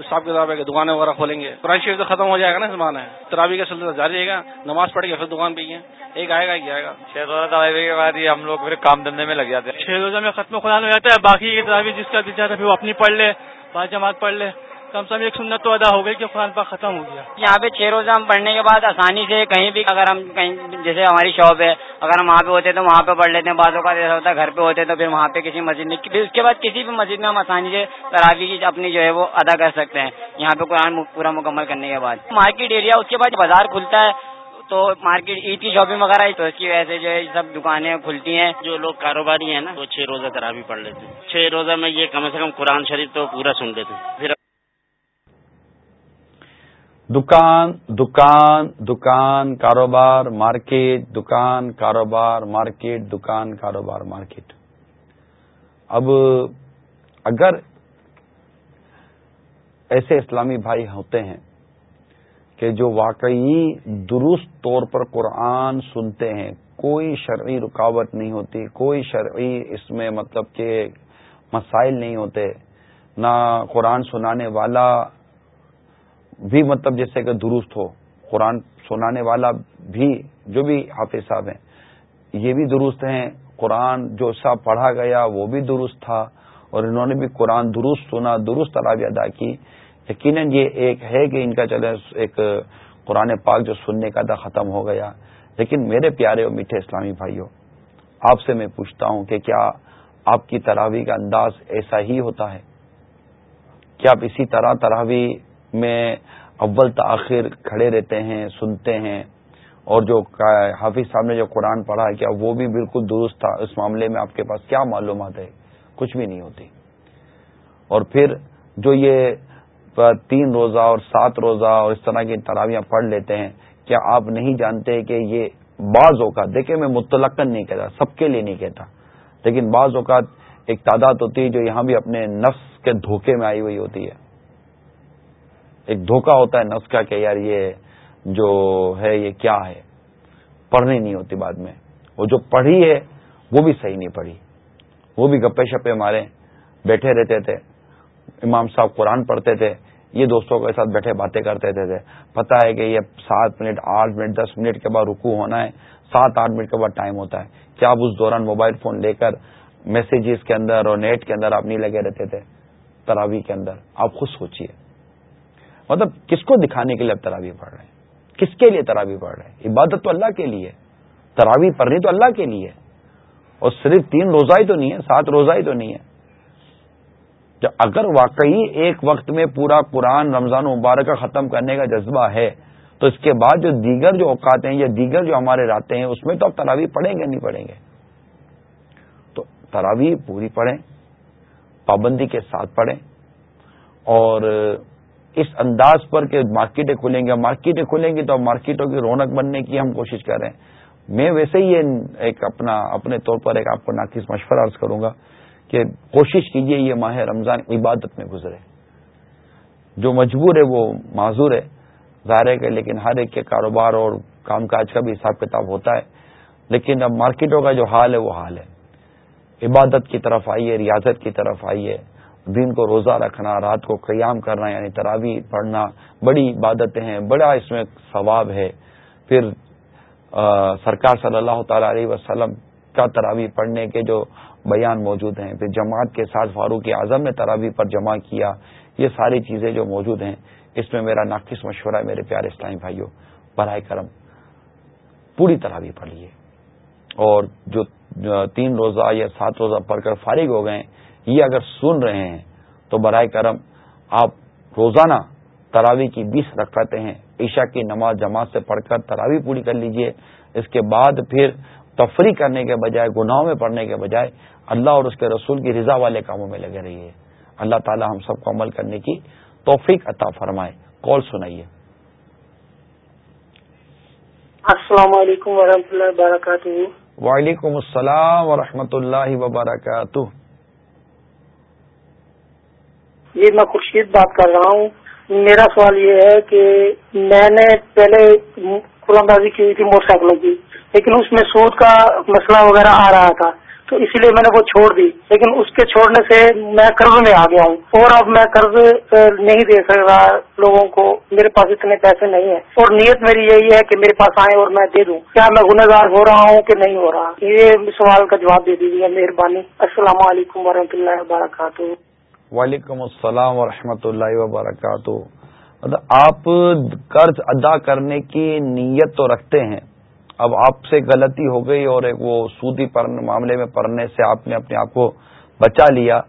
حساب کتاب ہے کہ دکانیں وغیرہ کھولیں گے۔ قرآن شریف تو ختم ہو جائے گا نا زمانہ ہے ترابی کا سلسلہ جاری رہے گا نماز پڑھ کے پھر دکان پہ ہی ہے ایک آئے گا ایک جائے گا۔ چھ روزہ تراوی کے بعد ہی ہم لوگ پھر کام دھندے میں لگ جاتے ہیں۔ چھ روزہ میں ختم قرآن ہو جاتا ہے باقی تراوی جس کا بھی جاتا ہے پھر وہ اپنی پڑھ لے بعض جماعت پڑھ لے۔ کم سے کم ایک سنت تو ادا ہو گئی کہ قرآن پاک ختم ہو گیا۔ یہاں پہ چھ روزہ ہم پڑھنے کے بعد آسانی سے کہیں بھی اگر ہم کہیں جیسے ہماری شاپ ہے اگر ہم وہاں پہ ہوتے تو وہاں پہ پڑھ لیتے ہیں بعضوں کا ایسا ہوتا ہے گھر پہ ہوتے تو پھر وہاں پہ کسی مسجد میں پھر اس کے بعد کسی بھی مسجد میں ہم آسانی سے تراوی کی اپنی جو ہے وہ ادا کر سکتے ہیں۔ یہاں پہ قرآن پورا مکمل کرنے کے بعد۔ مارکیٹ ایریا اس کے بعد بازار کھلتا ہے تو مارکیٹ عید کی شاپنگ وغیرہ تو اس کی وجہ سے جو ہے سب دکانیں کھلتی ہیں۔ جو لوگ کاروباری ہیں نا وہ چھ روزہ تراوی پڑھ لیتے ہیں۔ چھ روزہ میں یہ کم سے کم قرآن شریف تو پورا سن لیتے پھر دکان دکان دکان، کاروبار، مارکیٹ، دکان، کاروبار، مارکیٹ، دکان، کاروبار، مارکیٹ۔ اب اگر ایسے اسلامی بھائی ہوتے ہیں کہ جو واقعی درست طور پر قرآن سنتے ہیں، کوئی شرعی رکاوٹ نہیں ہوتی، کوئی شرعی اس میں مطلب کہ مسائل نہیں ہوتے، نہ قرآن سنانے والا بھی مطلب جیسے کہ درست ہو، قرآن سنانے والا بھی، جو بھی حافظ صاحب ہیں، یہ بھی درست ہیں۔ قرآن جو سا پڑھا گیا، وہ بھی درست تھا اور انہوں نے بھی قرآن درست سنا، درست تلابی ادا کی۔ یقیناً یہ ایک ہے کہ ان کا چلے ایک قرآن پاک جو سننے کا ادا ختم ہو گیا۔ لیکن میرے پیارے اور میٹھے اسلامی بھائیوں، آپ سے میں پوچھتا ہوں کہ کیا آپ کی تراوی کا انداز ایسا ہی ہوتا ہے؟ کیا آپ اسی طرح تراوی میں اول تاخیر کھڑے رہتے ہیں، سنتے ہیں۔ اور جو حافظ صاحب نے جو قرآن پڑھا ہے، کیا وہ بھی بالکل درست تھا۔ اس معاملے میں آپ کے پاس کیا معلومات ہے؟ کچھ بھی نہیں ہوتی۔ اور پھر جو یہ تین روزہ اور سات روزہ اور اس طرح کی تراویاں پڑھ لیتے ہیں، کیا آپ نہیں جانتے کہ یہ بعض اوقات دیکھیں، میں متلقن نہیں کہتا، سب کے لیے نہیں کہتا۔ لیکن بعض اوقات ایک تعداد ہوتی ہے جو یہاں بھی اپنے نفس کے دھوکے میں آئی ہوئی ہوتی ہے۔ ایک دھوکہ ہوتا ہے نفس کا کہ یار یہ جو ہے یہ کیا ہے؟ پڑھنی نہیں ہوتی بعد میں۔ وہ جو پڑھی ہے، وہ بھی صحیح نہیں پڑھی۔ وہ بھی گپے شپے مارے، بیٹھے رہتے تھے۔ امام صاحب قرآن پڑھتے تھے۔ یہ دوستوں کے ساتھ بیٹھے باتیں کرتے تھے پتا ہے کہ یہ سات منٹ، آٹھ منٹ، دس منٹ کے بعد رکو ہونا ہے۔ سات آٹھ منٹ کے بعد ٹائم ہوتا ہے۔ کیا آپ اس دوران موبائل فون لے کر میسیجز کے اندر اور نیٹ کے اندر آپ نہیں لگے رہتے تھے؟ تراوی کے اندر۔ آپ خود سوچیے مطلب کس کو دکھانے کے لیے اب تراوی پڑھ رہے ہیں؟ کس کے لیے تراوی پڑھ رہے ہیں؟ عبادت تو اللہ کے لیے تراوی پڑھنی تو اللہ کے لیے، اور صرف تین روزہ ہی تو نہیں ہے، سات روزہ ہی تو نہیں ہے۔ اگر واقعی ایک وقت میں پورا قرآن، رمضان مبارک کا ختم کرنے کا جذبہ ہے، تو اس کے بعد جو دیگر جو اوقات ہیں یا دیگر جو ہمارے راتے ہیں، اس میں تو اب تراوی پڑھیں گے نہیں پڑھیں گے؟ تو تراوی پوری پڑھیں، پابندی کے ساتھ پڑھیں، اور اس انداز پر کہ مارکیٹیں کھلیں گے مارکیٹیں کھلیں گی تو مارکیٹوں کی رونق بننے کی ہم کوشش کر رہے ہیں۔ میں ویسے ہی ایک اپنا، اپنے طور پر ایک آپ کو ناقص مشورہ عرض کروں گا کہ کوشش کیجیے یہ ماہ رمضان عبادت میں گزرے۔ جو مجبور ہے وہ معذور ہے، ظاہر ہے کہ لیکن ہر ایک کے کاروبار اور کام کاج کا بھی حساب کتاب ہوتا ہے۔ لیکن اب مارکیٹوں کا جو حال ہے وہ حال ہے۔ عبادت کی طرف آئیے، ریاضت کی طرف آئیے۔ دن کو روزہ رکھنا، رات کو قیام کرنا یعنی تراوی پڑھنا، بڑی عبادتیں ہیں، بڑا اس میں ثواب ہے۔ پھر سرکار صلی اللہ تعالی علیہ وسلم کا تراوی پڑھنے کے جو بیان موجود ہیں، پھر جماعت کے ساتھ فاروق اعظم نے تراوی پر جمع کیا، یہ ساری چیزیں جو موجود ہیں، اس میں میرا ناقص مشورہ ہے میرے پیارے اسلامی بھائیوں، برائے کرم پوری تراوی پڑھیے اور جو تین روزہ یا سات روزہ پڑھ کر فارغ ہو گئے یہ اگر سن رہے ہیں تو برائے کرم آپ روزانہ تراوی کی بیس رکھتے ہیں عشاء کی نماز جماعت سے پڑھ کر تراوی پوری کر لیجیے۔ اس کے بعد پھر تفریح کرنے کے بجائے گناہوں میں پڑھنے کے بجائے اللہ اور اس کے رسول کی رضا والے کاموں میں لگے رہیے۔ اللہ تعالی ہم سب کو عمل کرنے کی توفیق عطا فرمائے۔ کال سنائیے۔ السلام علیکم ورحمۃ اللہ وبرکاتہ۔ وعلیکم السلام ورحمۃ اللہ وبرکاتہ۔ جی میں خورشید بات کر رہا ہوں۔ میرا سوال یہ ہے کہ میں نے پہلے قرآن بازی کی تھی موٹر سائیکلوں کی، لیکن اس میں سود کا مسئلہ وغیرہ آ رہا تھا، تو اسی لیے میں نے وہ چھوڑ دی۔ لیکن اس کے چھوڑنے سے میں قرض میں آ گیا ہوں۔ اور اب میں قرض نہیں دے سکتا لوگوں کو۔ میرے پاس اتنے پیسے نہیں ہیں۔ اور نیت میری یہی ہے کہ میرے پاس آئے اور میں دے دوں۔ کیا میں گنہگار ہو رہا ہوں کہ نہیں ہو رہا؟ یہ سوال کا جواب دے دیجیے، مہربانی۔ السلام علیکم و اللہ وبرکاتہ۔ وعلیکم السلام ورحمۃ اللہ وبرکاتہ۔ مطلب آپ قرض ادا کرنے کی نیت تو رکھتے ہیں۔ اب آپ سے غلطی ہو گئی اور ایک وہ سودی معاملے میں پڑھنے سے آپ نے اپنے آپ کو بچا لیا۔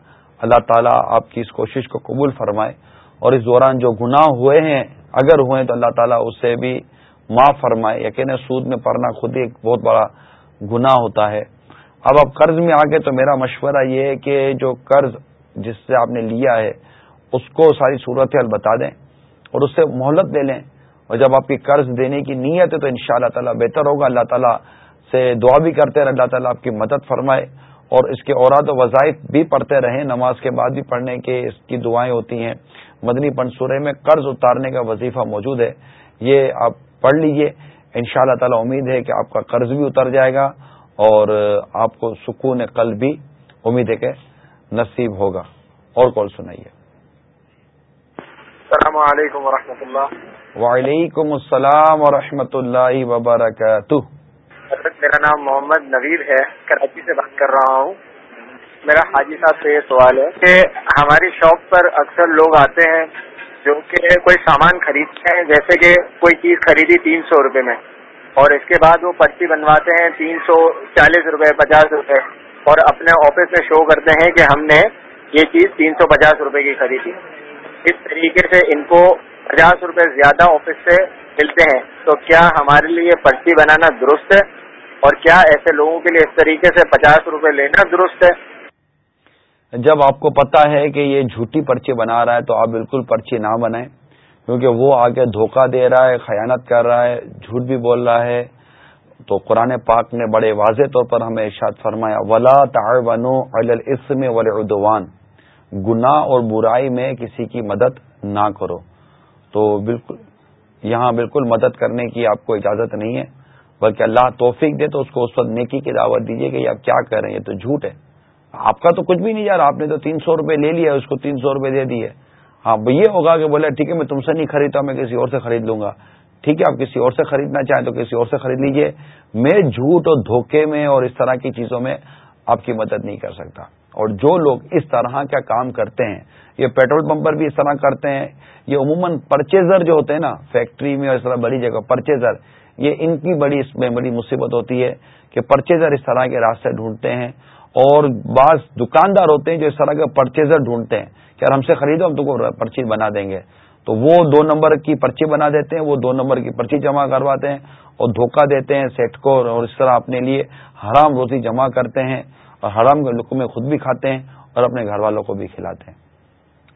اللہ تعالیٰ آپ کی اس کوشش کو قبول فرمائے۔ اور اس دوران جو گناہ ہوئے ہیں، اگر ہوئے تو اللہ تعالیٰ اس سے بھی معاف فرمائے۔ یقین سود میں پڑھنا خود ہی ایک بہت بڑا گناہ ہوتا ہے۔ اب آپ قرض میں آگے تو میرا مشورہ یہ ہے کہ جو قرض جس سے آپ نے لیا ہے، اس کو ساری صورت حل بتا دیں اور اس سے مہلت لے لیں۔ اور جب آپ کی قرض دینے کی نیت ہے تو ان شاء اللہ تعالیٰ بہتر ہوگا۔ اللہ تعالیٰ سے دعا بھی کرتے رہے، اللہ تعالیٰ آپ کی مدد فرمائے۔ اور اس کے اوراد و وظائف بھی پڑھتے رہیں نماز کے بعد بھی پڑھنے کے اس کی دعائیں ہوتی ہیں۔ مدنی پنصورے میں قرض اتارنے کا وظیفہ موجود ہے۔ یہ آپ پڑھ لیجیے۔ ان شاء اللہ تعالیٰ امید ہے کہ آپ کا قرض بھی اتر جائے گا اور آپ کو سکون قلب بھی۔ امید ہے کہ نصیب ہوگا۔ اور کال سنائیے؟ السلام علیکم ورحمۃ اللہ۔ وعلیکم السلام ورحمۃ اللہ وبرکاتہ۔ میرا نام محمد نوید ہے کراچی سے بات کر رہا ہوں۔ میرا حاجی صاحب سے یہ سوال ہے کہ ہماری شاپ پر اکثر لوگ آتے ہیں جو کہ کوئی سامان خریدتے ہیں جیسے کہ کوئی چیز خریدی تین سو روپے میں اور اس کے بعد وہ پرچی بنواتے ہیں تین سو چالیس روپے پچاس روپے۔ اور اپنے آفس میں شو کرتے ہیں کہ ہم نے یہ چیز تین سو پچاس روپے کی خریدی اس طریقے سے ان کو پچاس روپے زیادہ آفس سے ملتے ہیں۔ تو کیا ہمارے لیے پرچی بنانا درست ہے؟ اور کیا ایسے لوگوں کے لیے اس طریقے سے پچاس روپے لینا درست ہے؟ جب آپ کو پتا ہے کہ یہ جھوٹی پرچی بنا رہا ہے تو آپ بالکل پرچی نہ بنائیں۔ کیونکہ وہ آگے دھوکہ دے رہا ہے، خیانت کر رہا ہے، جھوٹ بھی بول رہا ہے۔ تو قرآن پاک نے بڑے واضح طور پر ہمیں ارشاد فرمایا، ولا تعاونوا علی الاسم والعدوان۔ گناہ اور برائی میں کسی کی مدد نہ کرو۔ تو بالکل، یہاں بالکل مدد کرنے کی آپ کو اجازت نہیں ہے، بلکہ اللہ توفیق دے تو اس کو اس وقت نیکی کی دعوت دیجیے کہ آپ کیا کر رہے ہیں، یہ تو جھوٹ ہے۔ آپ کا تو کچھ بھی نہیں جا رہا آپ نے تو تین سو روپے لے لیا، اس کو تین سو روپے دے دیے۔ ہاں یہ ہوگا کہ بولے، ٹھیک ہے، میں تم سے نہیں خریدتا، میں کسی اور سے خرید لوں گا۔ ٹھیک ہے، آپ کسی اور سے خریدنا چاہیں تو کسی اور سے خرید لیجیے میں جھوٹ اور دھوکے میں اور اس طرح کی چیزوں میں آپ کی مدد نہیں کر سکتا۔ اور جو لوگ اس طرح کا کام کرتے ہیں، یہ پیٹرول پمپ پر بھی اس طرح کرتے ہیں، یہ عموماً پرچیزر جو ہوتے ہیں نا، فیکٹری میں اور اس طرح بڑی جگہ پرچیزر، یہ ان کی بڑی اس میں بڑی مصیبت ہوتی ہے کہ پرچیزر اس طرح کے راستے ڈھونڈتے ہیں۔ اور بعض دکاندار ہوتے ہیں جو اس طرح کے پرچیزر ڈھونڈتے ہیں کہ اگر ہم سے خریدو، ہم تو کو پرچی بنا دیں گے۔ تو وہ دو نمبر کی پرچی بنا دیتے ہیں، وہ دو نمبر کی پرچی جمع کرواتے ہیں اور دھوکہ دیتے ہیں سیٹ کو اور اس طرح اپنے لیے حرام روزی جمع کرتے ہیں اور حرام کے لک میں خود بھی کھاتے ہیں اور اپنے گھر والوں کو بھی کھلاتے ہیں۔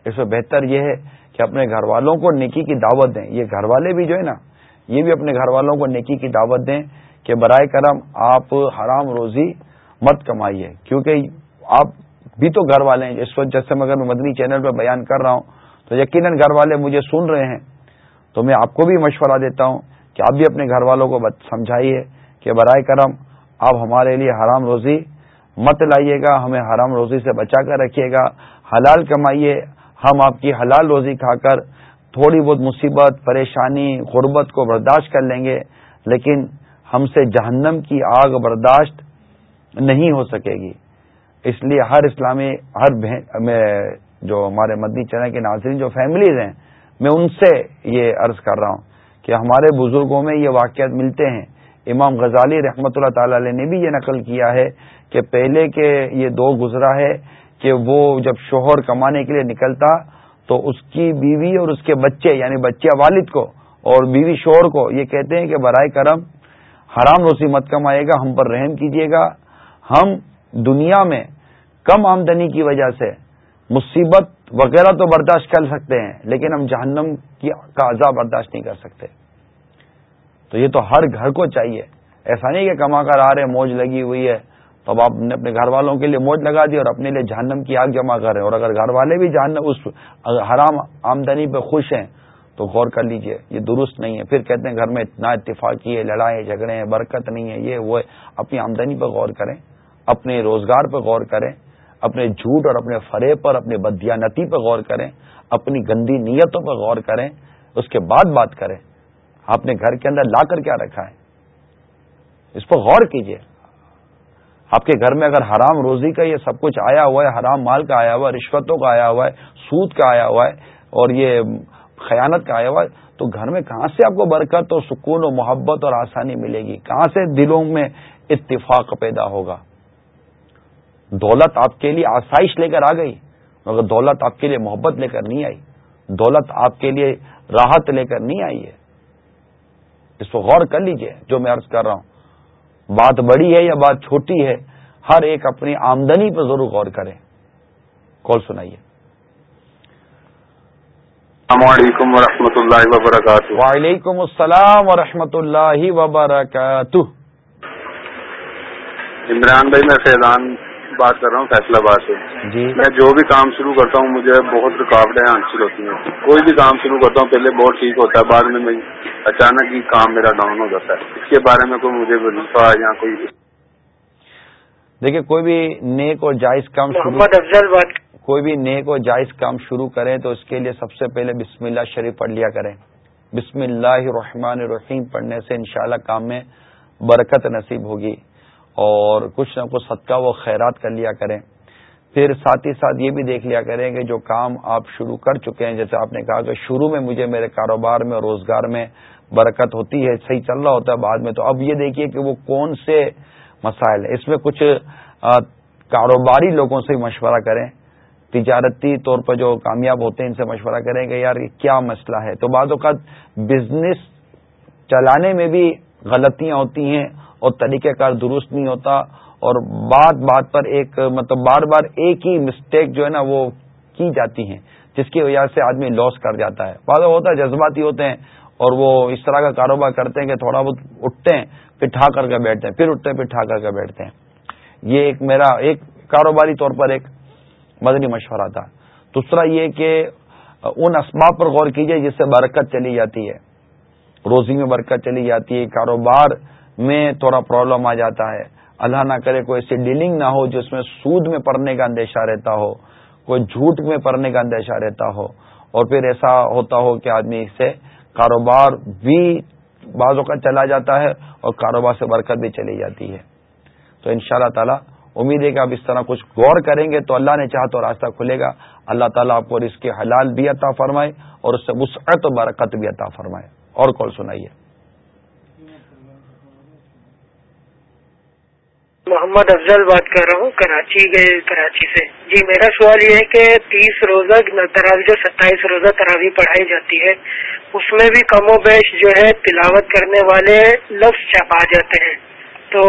اس میں بہتر یہ ہے کہ اپنے گھر والوں کو نیکی کی دعوت دیں۔ یہ گھر والے بھی جو ہے نا، یہ بھی اپنے گھر والوں کو نیکی کی دعوت دیں کہ برائے کرم آپ حرام روزی مت کمائیے۔ کیونکہ آپ بھی تو گھر والے ہیں۔ اس وقت جیسے میں اگر میں مدنی چینل پہ بیان کر رہا ہوں۔ تو یقیناً گھر والے مجھے سن رہے ہیں۔ تو میں آپ کو بھی مشورہ دیتا ہوں کہ آپ بھی اپنے گھر والوں کو سمجھائیے کہ برائے کرم آپ ہمارے لیے حرام روزی مت لائیے گا، ہمیں حرام روزی سے بچا کر رکھیے گا۔ حلال کمائیے۔ ہم آپ کی حلال روزی کھا کر تھوڑی بہت مصیبت، پریشانی، غربت کو برداشت کر لیں گے، لیکن ہم سے جہنم کی آگ برداشت نہیں ہو سکے گی۔ اس لیے ہر اسلامی، ہر جو ہمارے مدنی چینل کے ناظرین جو فیملیز ہیں، میں ان سے یہ عرض کر رہا ہوں کہ ہمارے بزرگوں میں یہ واقعات ملتے ہیں۔ امام غزالی رحمۃ اللہ تعالی علیہ نے بھی یہ نقل کیا ہے کہ پہلے کے یہ دو گزرا ہے کہ وہ جب شوہر کمانے کے لیے نکلتا تو اس کی بیوی اور اس کے بچے یعنی بچے والد کو اور بیوی شوہر کو یہ کہتے ہیں کہ برائے کرم حرام روسی مت کمائے گا، ہم پر رحم کیجیے گا۔ ہم دنیا میں کم آمدنی کی وجہ سے مصیبت وغیرہ تو برداشت کر سکتے ہیں، لیکن ہم جہنم کی کا عذاب برداشت نہیں کر سکتے۔ تو یہ تو ہر گھر کو چاہیے۔ ایسا نہیں کہ کما کر آ رہے، موج لگی ہوئی ہے۔ تو اب آپ نے اپنے گھر والوں کے لیے موج لگا دی اور اپنے لیے جہنم کی آگ جمع کر رہے ہیں۔ اور اگر گھر والے بھی جہنم اس حرام آمدنی پہ خوش ہیں، تو غور کر لیجیے، یہ درست نہیں ہے۔ پھر کہتے ہیں گھر میں اتنا اتفاقی ہے، لڑائیں، جھگڑے ہیں، برکت نہیں ہے، یہ وہ اپنی آمدنی پہ غور کریں، اپنے روزگار پہ غور کریں۔ اپنے جھوٹ اور اپنے فرے پر اپنے بدیانتی پہ غور کریں، اپنی گندی نیتوں پہ غور کریں، اس کے بعد بات کریں۔ آپ نے گھر کے اندر لا کر کیا رکھا ہے؟ اس پر غور کیجیے۔ آپ کے گھر میں اگر حرام روزی کا یہ سب کچھ آیا ہوا ہے، حرام مال کا آیا ہوا ہے، رشوتوں کا آیا ہوا ہے، سود کا آیا ہوا ہے اور یہ خیانت کا آیا ہوا ہے، تو گھر میں کہاں سے آپ کو برکت اور سکون و محبت اور آسانی ملے گی؟ کہاں سے دلوں میں اتفاق پیدا ہوگا؟ دولت آپ کے لیے آسائش لے کر آ گئی مگر دولت آپ کے لیے محبت لے کر نہیں آئی دولت آپ کے لیے راحت لے کر نہیں آئی ہے۔ اس کو غور کر لیجیے جو میں عرض کر رہا ہوں۔ بات بڑی ہے یا بات چھوٹی ہے ہر ایک اپنی آمدنی پہ ضرور غور کرے کال سنائیے۔ السلام علیکم ورحمۃ اللہ وبرکاتہ۔ وعلیکم السلام ورحمۃ اللہ وبرکاتہ۔ عمران بھائی میں فیضان بات کر رہا ہوں فیصلہ آباد سے۔ جی۔ میں جو بھی کام شروع کرتا ہوں مجھے بہت رکاوٹیں حاصل ہوتی ہیں۔ کوئی بھی کام شروع کرتا ہوں پہلے بہت ٹھیک ہوتا ہے بعد میں اچانک ہی کام میرا ڈاؤن ہو جاتا ہے۔ اس کے بارے میں کوئی مجھے وظیفہ یا کوئی دیکھیے کوئی بھی نیک اور جائز کام محمد افضل بات کوئی بھی نیک اور جائز کام شروع کریں تو اس کے لیے سب سے پہلے بسم اللہ شریف پڑھ لیا کریں۔ بسم اللہ الرحمن الرحیم پڑھنے سے انشاءاللہ کام میں برکت نصیب ہوگی۔ اور کچھ نہ کچھ صدقہ و خیرات کر لیا کریں۔ پھر ساتھ ہی ساتھ یہ بھی دیکھ لیا کریں کہ جو کام آپ شروع کر چکے ہیں، جیسے آپ نے کہا کہ شروع میں مجھے میرے کاروبار میں روزگار میں برکت ہوتی ہے، صحیح چل رہا ہوتا ہے بعد میں، تو اب یہ دیکھیے کہ وہ کون سے مسائل ہیں۔ اس میں کچھ کاروباری لوگوں سے مشورہ کریں۔ تجارتی طور پر جو کامیاب ہوتے ہیں، ان سے مشورہ کریں کہ یار یہ کیا مسئلہ ہے۔ تو بعض اوقات بزنس چلانے میں بھی غلطیاں ہوتی ہیں اور طریقہ کار درست نہیں ہوتا اور بات بات پر ایک مطلب بار بار ایک ہی مسٹیک جو ہے نا وہ کی جاتی ہیں، جس کی وجہ سے آدمی لاس کر جاتا ہے۔ بعض ہوتا ہے جذباتی ہوتے ہیں اور وہ اس طرح کا کاروبار کرتے ہیں کہ تھوڑا بہت اٹھتے ہیں پھر ٹھا کر کے بیٹھتے ہیں، پھر اٹھتے ہیں پھر ٹھا کر کے بیٹھتے ہیں۔ یہ ایک میرا ایک کاروباری طور پر ایک مدنی مشورہ تھا۔ دوسرا یہ کہ ان اسباب پر غور کیجیے جس سے برکت چلی جاتی ہے۔ روزی میں برکت چلی جاتی ہے، کاروبار میں تھوڑا پرابلم آ جاتا ہے۔ اللہ نہ کرے کوئی ایسی ڈیلنگ نہ ہو جس میں سود میں پڑنے کا اندیشہ رہتا ہو، کوئی جھوٹ میں پڑنے کا اندیشہ رہتا ہو۔ اور پھر ایسا ہوتا ہو کہ آدمی سے کاروبار بھی بعضوں کا چلا جاتا ہے اور کاروبار سے برکت بھی چلی جاتی ہے۔ تو ان شاء اللہ تعالی، امید ہے کہ آپ اس طرح کچھ غور کریں گے تو اللہ نے چاہا تو راستہ کھلے گا۔ اللہ تعالیٰ آپ کو اس کے حلال بھی عطا فرمائے اور اس سے وسعت و برکت بھی عطا فرمائے۔ اور کال سنائیے۔ محمد افضل بات کر رہا ہوں، کراچی گئے، کراچی سے۔ جی میرا سوال یہ ہے کہ تیس روزہ تراوی جو ستائیس روزہ تراوی پڑھائی جاتی ہے، اس میں بھی کم و بیش جو ہے تلاوت کرنے والے لفظ چھپا جاتے ہیں۔ تو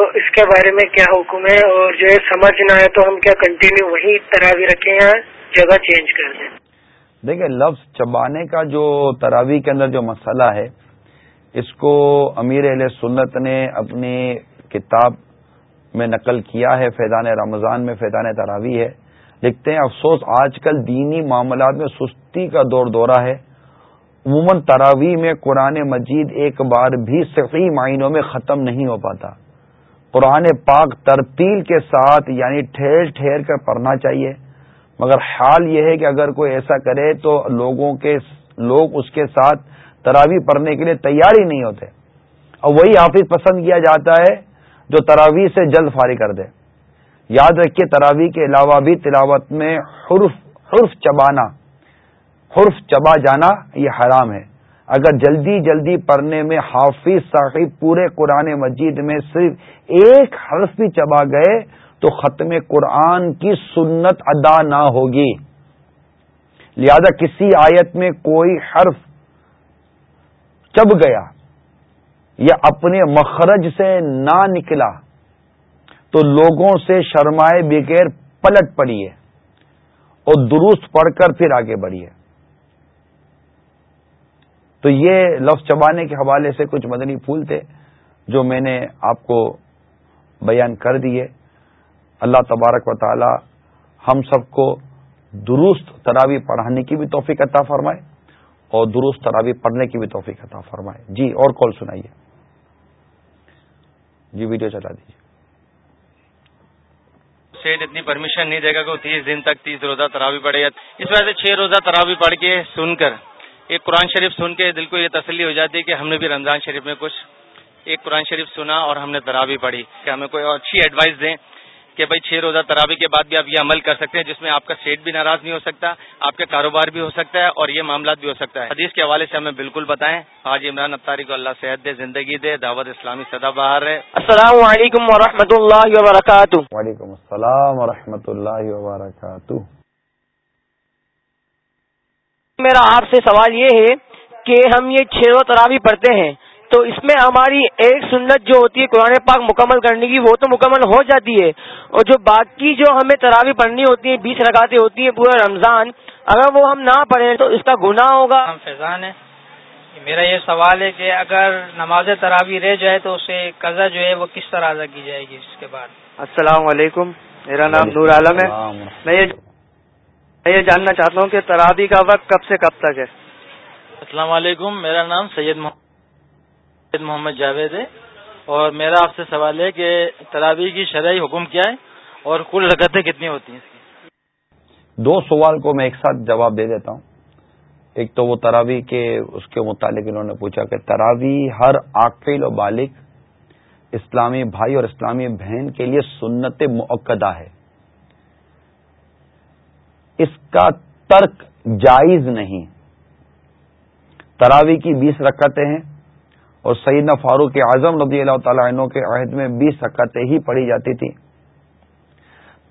اس کے بارے میں کیا حکم ہے؟ اور جو ہے سمجھ نہ آئے تو ہم کیا کنٹینیو وہی تراوی رکھیں یا جگہ چینج کر دیں؟ دیکھیں، لفظ چبانے کا جو تراوی کے اندر جو مسئلہ ہے، اس کو امیر علیہ سنت نے اپنی کتاب میں نقل کیا ہے، فیضان رمضان میں فیضان تراوی ہے۔ لکھتے ہیں، افسوس، آج کل دینی معاملات میں سستی کا دور دورہ ہے۔ عموماً تراوی میں قرآن مجید ایک بار بھی صحیح معنوں میں ختم نہیں ہو پاتا۔ قرآن پاک ترتیل کے ساتھ یعنی ٹھہر ٹھہر کر پڑھنا چاہیے۔ مگر حال یہ ہے کہ اگر کوئی ایسا کرے تو لوگوں کے لوگ اس کے ساتھ تراوی پڑھنے کے لیے تیار ہی نہیں ہوتے۔ اور وہی حافظ پسند کیا جاتا ہے جو تراوی سے جلد فارغ کر دے۔ یاد رکھیے تراوی کے علاوہ بھی تلاوت میں حرف حرف چبانا حرف چبا جانا یہ حرام ہے۔ اگر جلدی جلدی پڑھنے میں حافظ صاحب پورے قرآن مجید میں صرف ایک حرف بھی چبا گئے تو ختم قرآن کی سنت ادا نہ ہوگی۔ لہذا کسی آیت میں کوئی حرف چب گیا یا اپنے مخرج سے نہ نکلا تو لوگوں سے شرمائے بغیر پلٹ پڑیے اور درست پڑھ کر پھر آگے بڑھیے تو یہ لفظ چبانے کے حوالے سے کچھ مدنی پھول تھے جو میں نے آپ کو بیان کر دیے۔ اللہ تبارک و تعالی ہم سب کو درست تراوی پڑھانے کی بھی توفیق عطا فرمائے اور درست تراوی پڑھنے کی بھی توفیق عطا فرمائے۔ جی اور کال سنائیے۔ جی ویڈیو چلا دیجیے سیٹ اتنی پرمیشن نہیں دے گا کہ تیس دن تک تیس روزہ تراوی پڑے گا اس وجہ سے چھ روزہ تراوی پڑھ کے سن کر، ایک قرآن شریف سن کے دل کو یہ تسلی ہو جاتی ہے کہ ہم نے بھی رمضان شریف میں کچھ ایک قرآن شریف سنا اور ہم نے تراوی پڑھی۔ کہ ہمیں کوئی اچھی ایڈوائس دیں۔ کہ بھائی چھ روزہ تراوی کے بعد بھی آپ یہ عمل کر سکتے ہیں جس میں آپ کا سیٹ بھی ناراض نہیں ہو سکتا آپ کے کاروبار بھی ہو سکتا ہے اور یہ معاملات بھی ہو سکتا ہے۔ حدیث کے حوالے سے ہمیں بالکل بتائیں آج عمران ابتاری کو اللہ صحت دے زندگی دے دعوت اسلامی سدا باہر ہے السلام علیکم و اللہ وبرکاتہ۔ وعلیکم السلام و اللہ وبرکاتہ۔ میرا آپ سے سوال یہ ہے کہ ہم یہ چھ رو تراوی پڑھتے ہیں تو اس میں ہماری ایک سنت جو ہوتی ہے قرآن پاک مکمل کرنے کی وہ تو مکمل ہو جاتی ہے۔ اور جو باقی جو ہمیں تراوی پڑھنی ہوتی ہیں بیس رکاتے ہوتی ہیں پورا رمضان اگر وہ ہم نہ پڑھیں تو اس کا گناہ ہوگا۔ ہم فیضان ہے میرا یہ سوال ہے کہ اگر نماز تراوی رہ جائے تو اسے قزا جو ہے وہ کس طرح ادا کی جائے گی اس کے بعد؟ السلام علیکم۔ میرا نام نور عالم ہے۔ میں یہ میں یہ جاننا چاہتا ہوں کہ تراوی کا وقت کب سے کب تک ہے؟ السلام علیکم۔ میرا نام سید محمد محمد جاوید ہے۔ اور میرا آپ سے سوال ہے کہ تراوی کی شرعی حکم کیا ہے اور کل رکعتیں کتنی ہوتی ہیں اس کی؟ دو سوال کو میں ایک ساتھ جواب دے دیتا ہوں۔ ایک تو وہ تراوی کے اس کے متعلق انہوں نے پوچھا کہ تراوی ہر عاقل و بالغ، اسلامی بھائی اور اسلامی بہن کے لیے سنت معقدہ ہے۔ اس کا ترک جائز نہیں۔ تراوی کی بیس رکعتیں ہیں۔ اور سیدنا فاروق اعظم رضی اللہ تعالیٰ عنہ کے عہد میں بیس رکعتیں ہی پڑھی جاتی تھی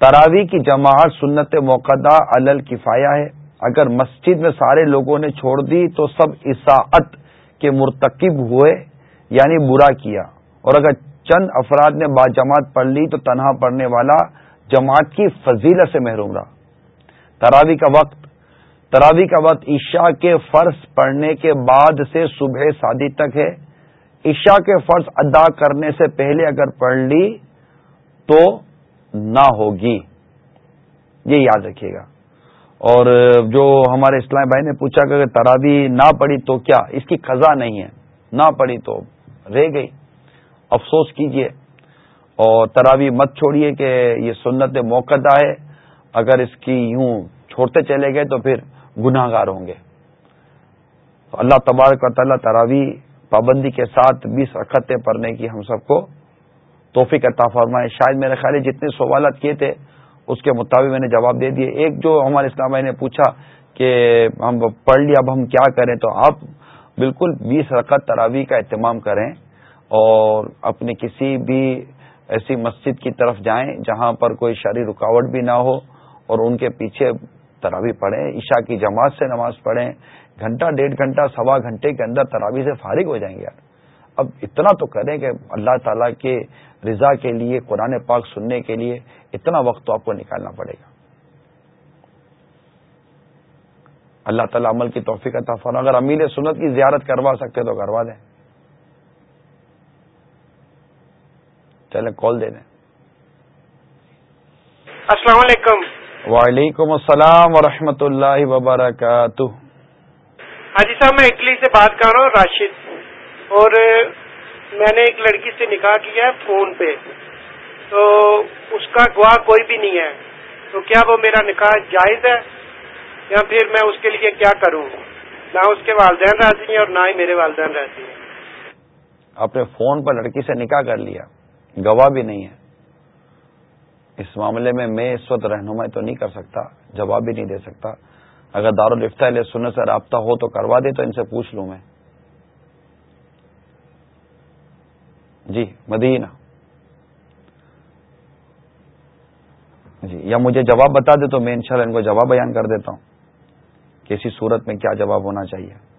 تراوی کی جماعت سنت موقع الل کفایا ہے۔ اگر مسجد میں سارے لوگوں نے چھوڑ دی تو سب اساعت کے مرتکب ہوئے یعنی برا کیا۔ اور اگر چند افراد نے با جماعت پڑھ لی تو تنہا پڑھنے والا جماعت کی فضیلت سے محروم رہا۔ تراوی کا وقت تراوی کا وقت عشاء کے فرض پڑھنے کے بعد سے صبح شادی تک ہے۔ عشاء کے فرض ادا کرنے سے پہلے اگر پڑھ لی تو نہ ہوگی۔ یہ یاد رکھیے گا۔ اور جو ہمارے اسلام بھائی نے پوچھا کہ اگر تراوی نہ پڑی تو کیا؟ اس کی قضا نہیں ہے۔ نہ پڑی تو رہ گئی۔ افسوس کیجیے۔ اور تراوی مت چھوڑیے کہ یہ سنت موقع ہے۔ اگر اس کی یوں چھوڑتے چلے گئے تو پھر گناہ گار ہوں گے۔ اللہ تبارک و تعالیٰ تراوی پابندی کے ساتھ بیس رکھتے پڑھنے کی ہم سب کو توفیق عطا فرمائے۔ شاید میرے خیال جتنے سوالات کیے تھے، اس کے مطابق میں نے جواب دے دیے۔ ایک جو ہمارے اسلام بھائی نے پوچھا کہ ہم پڑھ لیا اب ہم کیا کریں؟ تو آپ بالکل بیس رقط تراوی کا اہتمام کریں اور اپنی کسی بھی ایسی مسجد کی طرف جائیں جہاں پر کوئی شرح رکاوٹ بھی نہ ہو اور ان کے پیچھے تراوی پڑھیں، عشاء کی جماعت سے نماز پڑھیں گھنٹہ ڈیڑھ گھنٹہ سوا گھنٹے کے اندر تراوی سے فارغ ہو جائیں گے یار۔ اب اتنا تو کریں کہ اللہ تعالی کے رضا کے لیے قرآن پاک سننے کے لیے اتنا وقت تو آپ کو نکالنا پڑے گا۔ اللہ تعالیٰ عمل کی توفیق عطا فرما۔ اگر امیل سنت کی زیارت کروا سکتے تو کروا دیں۔ چلیں کال دے دیں۔ السلام علیکم۔ وعلیکم السلام ورحمۃ اللہ وبرکاتہ۔ حاجی صاحب، میں اٹلی سے بات کر رہا ہوں، راشد۔ اور میں نے ایک لڑکی سے نکاح کیا ہے فون پہ۔ تو اس کا گواہ کوئی بھی نہیں ہے۔ تو کیا وہ میرا نکاح جائز ہے؟ یا پھر میں اس کے لیے کیا کروں؟ نہ اس کے والدین رہتی ہیں اور نہ ہی میرے والدین رہتی ہیں۔ اپنے فون پر لڑکی سے نکاح کر لیا۔ گواہ بھی نہیں ہے۔ اس معاملے میں میں اس وقت رہنمائی تو نہیں کر سکتا، جواب بھی نہیں دے سکتا۔ اگر دارالفتہ علیہ سنت سے رابطہ ہو تو کروا دے تو ان سے پوچھ لوں میں۔ جی مدینہ۔ جی یا مجھے جواب بتا دے تو میں انشاءاللہ ان کو جواب بیان کر دیتا ہوں کسی صورت میں کیا جواب ہونا چاہیے۔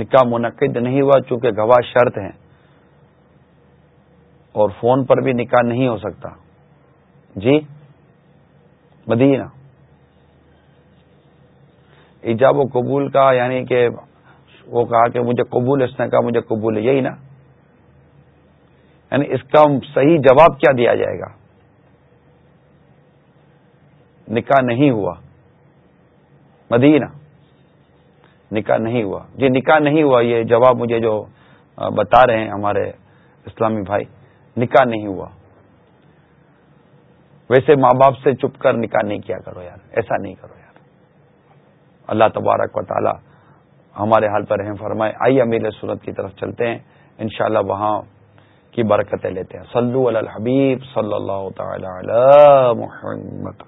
نکاح منعقد نہیں ہوا چونکہ گواہ شرط ہیں اور فون پر بھی نکاح نہیں ہو سکتا۔ جی؟ مدینہ۔ ایجاب و قبول کا یعنی کہ وہ کہا کہ مجھے قبول اس نے کہا مجھے قبول ہے، یہی نا۔ یعنی اس کا صحیح جواب کیا دیا جائے گا؟ نکاح نہیں ہوا۔ مدینہ۔ نکاح نہیں ہوا۔ جی نکاح نہیں ہوا، یہ جواب مجھے جو بتا رہے ہیں ہمارے اسلامی بھائی، نکاح نہیں ہوا۔ ویسے ماں باپ سے چپ کر نکاح نہیں کیا کرو یار، ایسا نہیں کرو یار۔ اللہ تبارک و تعالی ہمارے حال پر رحم فرمائے۔ آئیے امیر صورت کی طرف چلتے ہیں۔ انشاءاللہ وہاں کی برکتیں لیتے ہیں۔ صلو علی الحبیب صلی اللہ تعالی علی محمد۔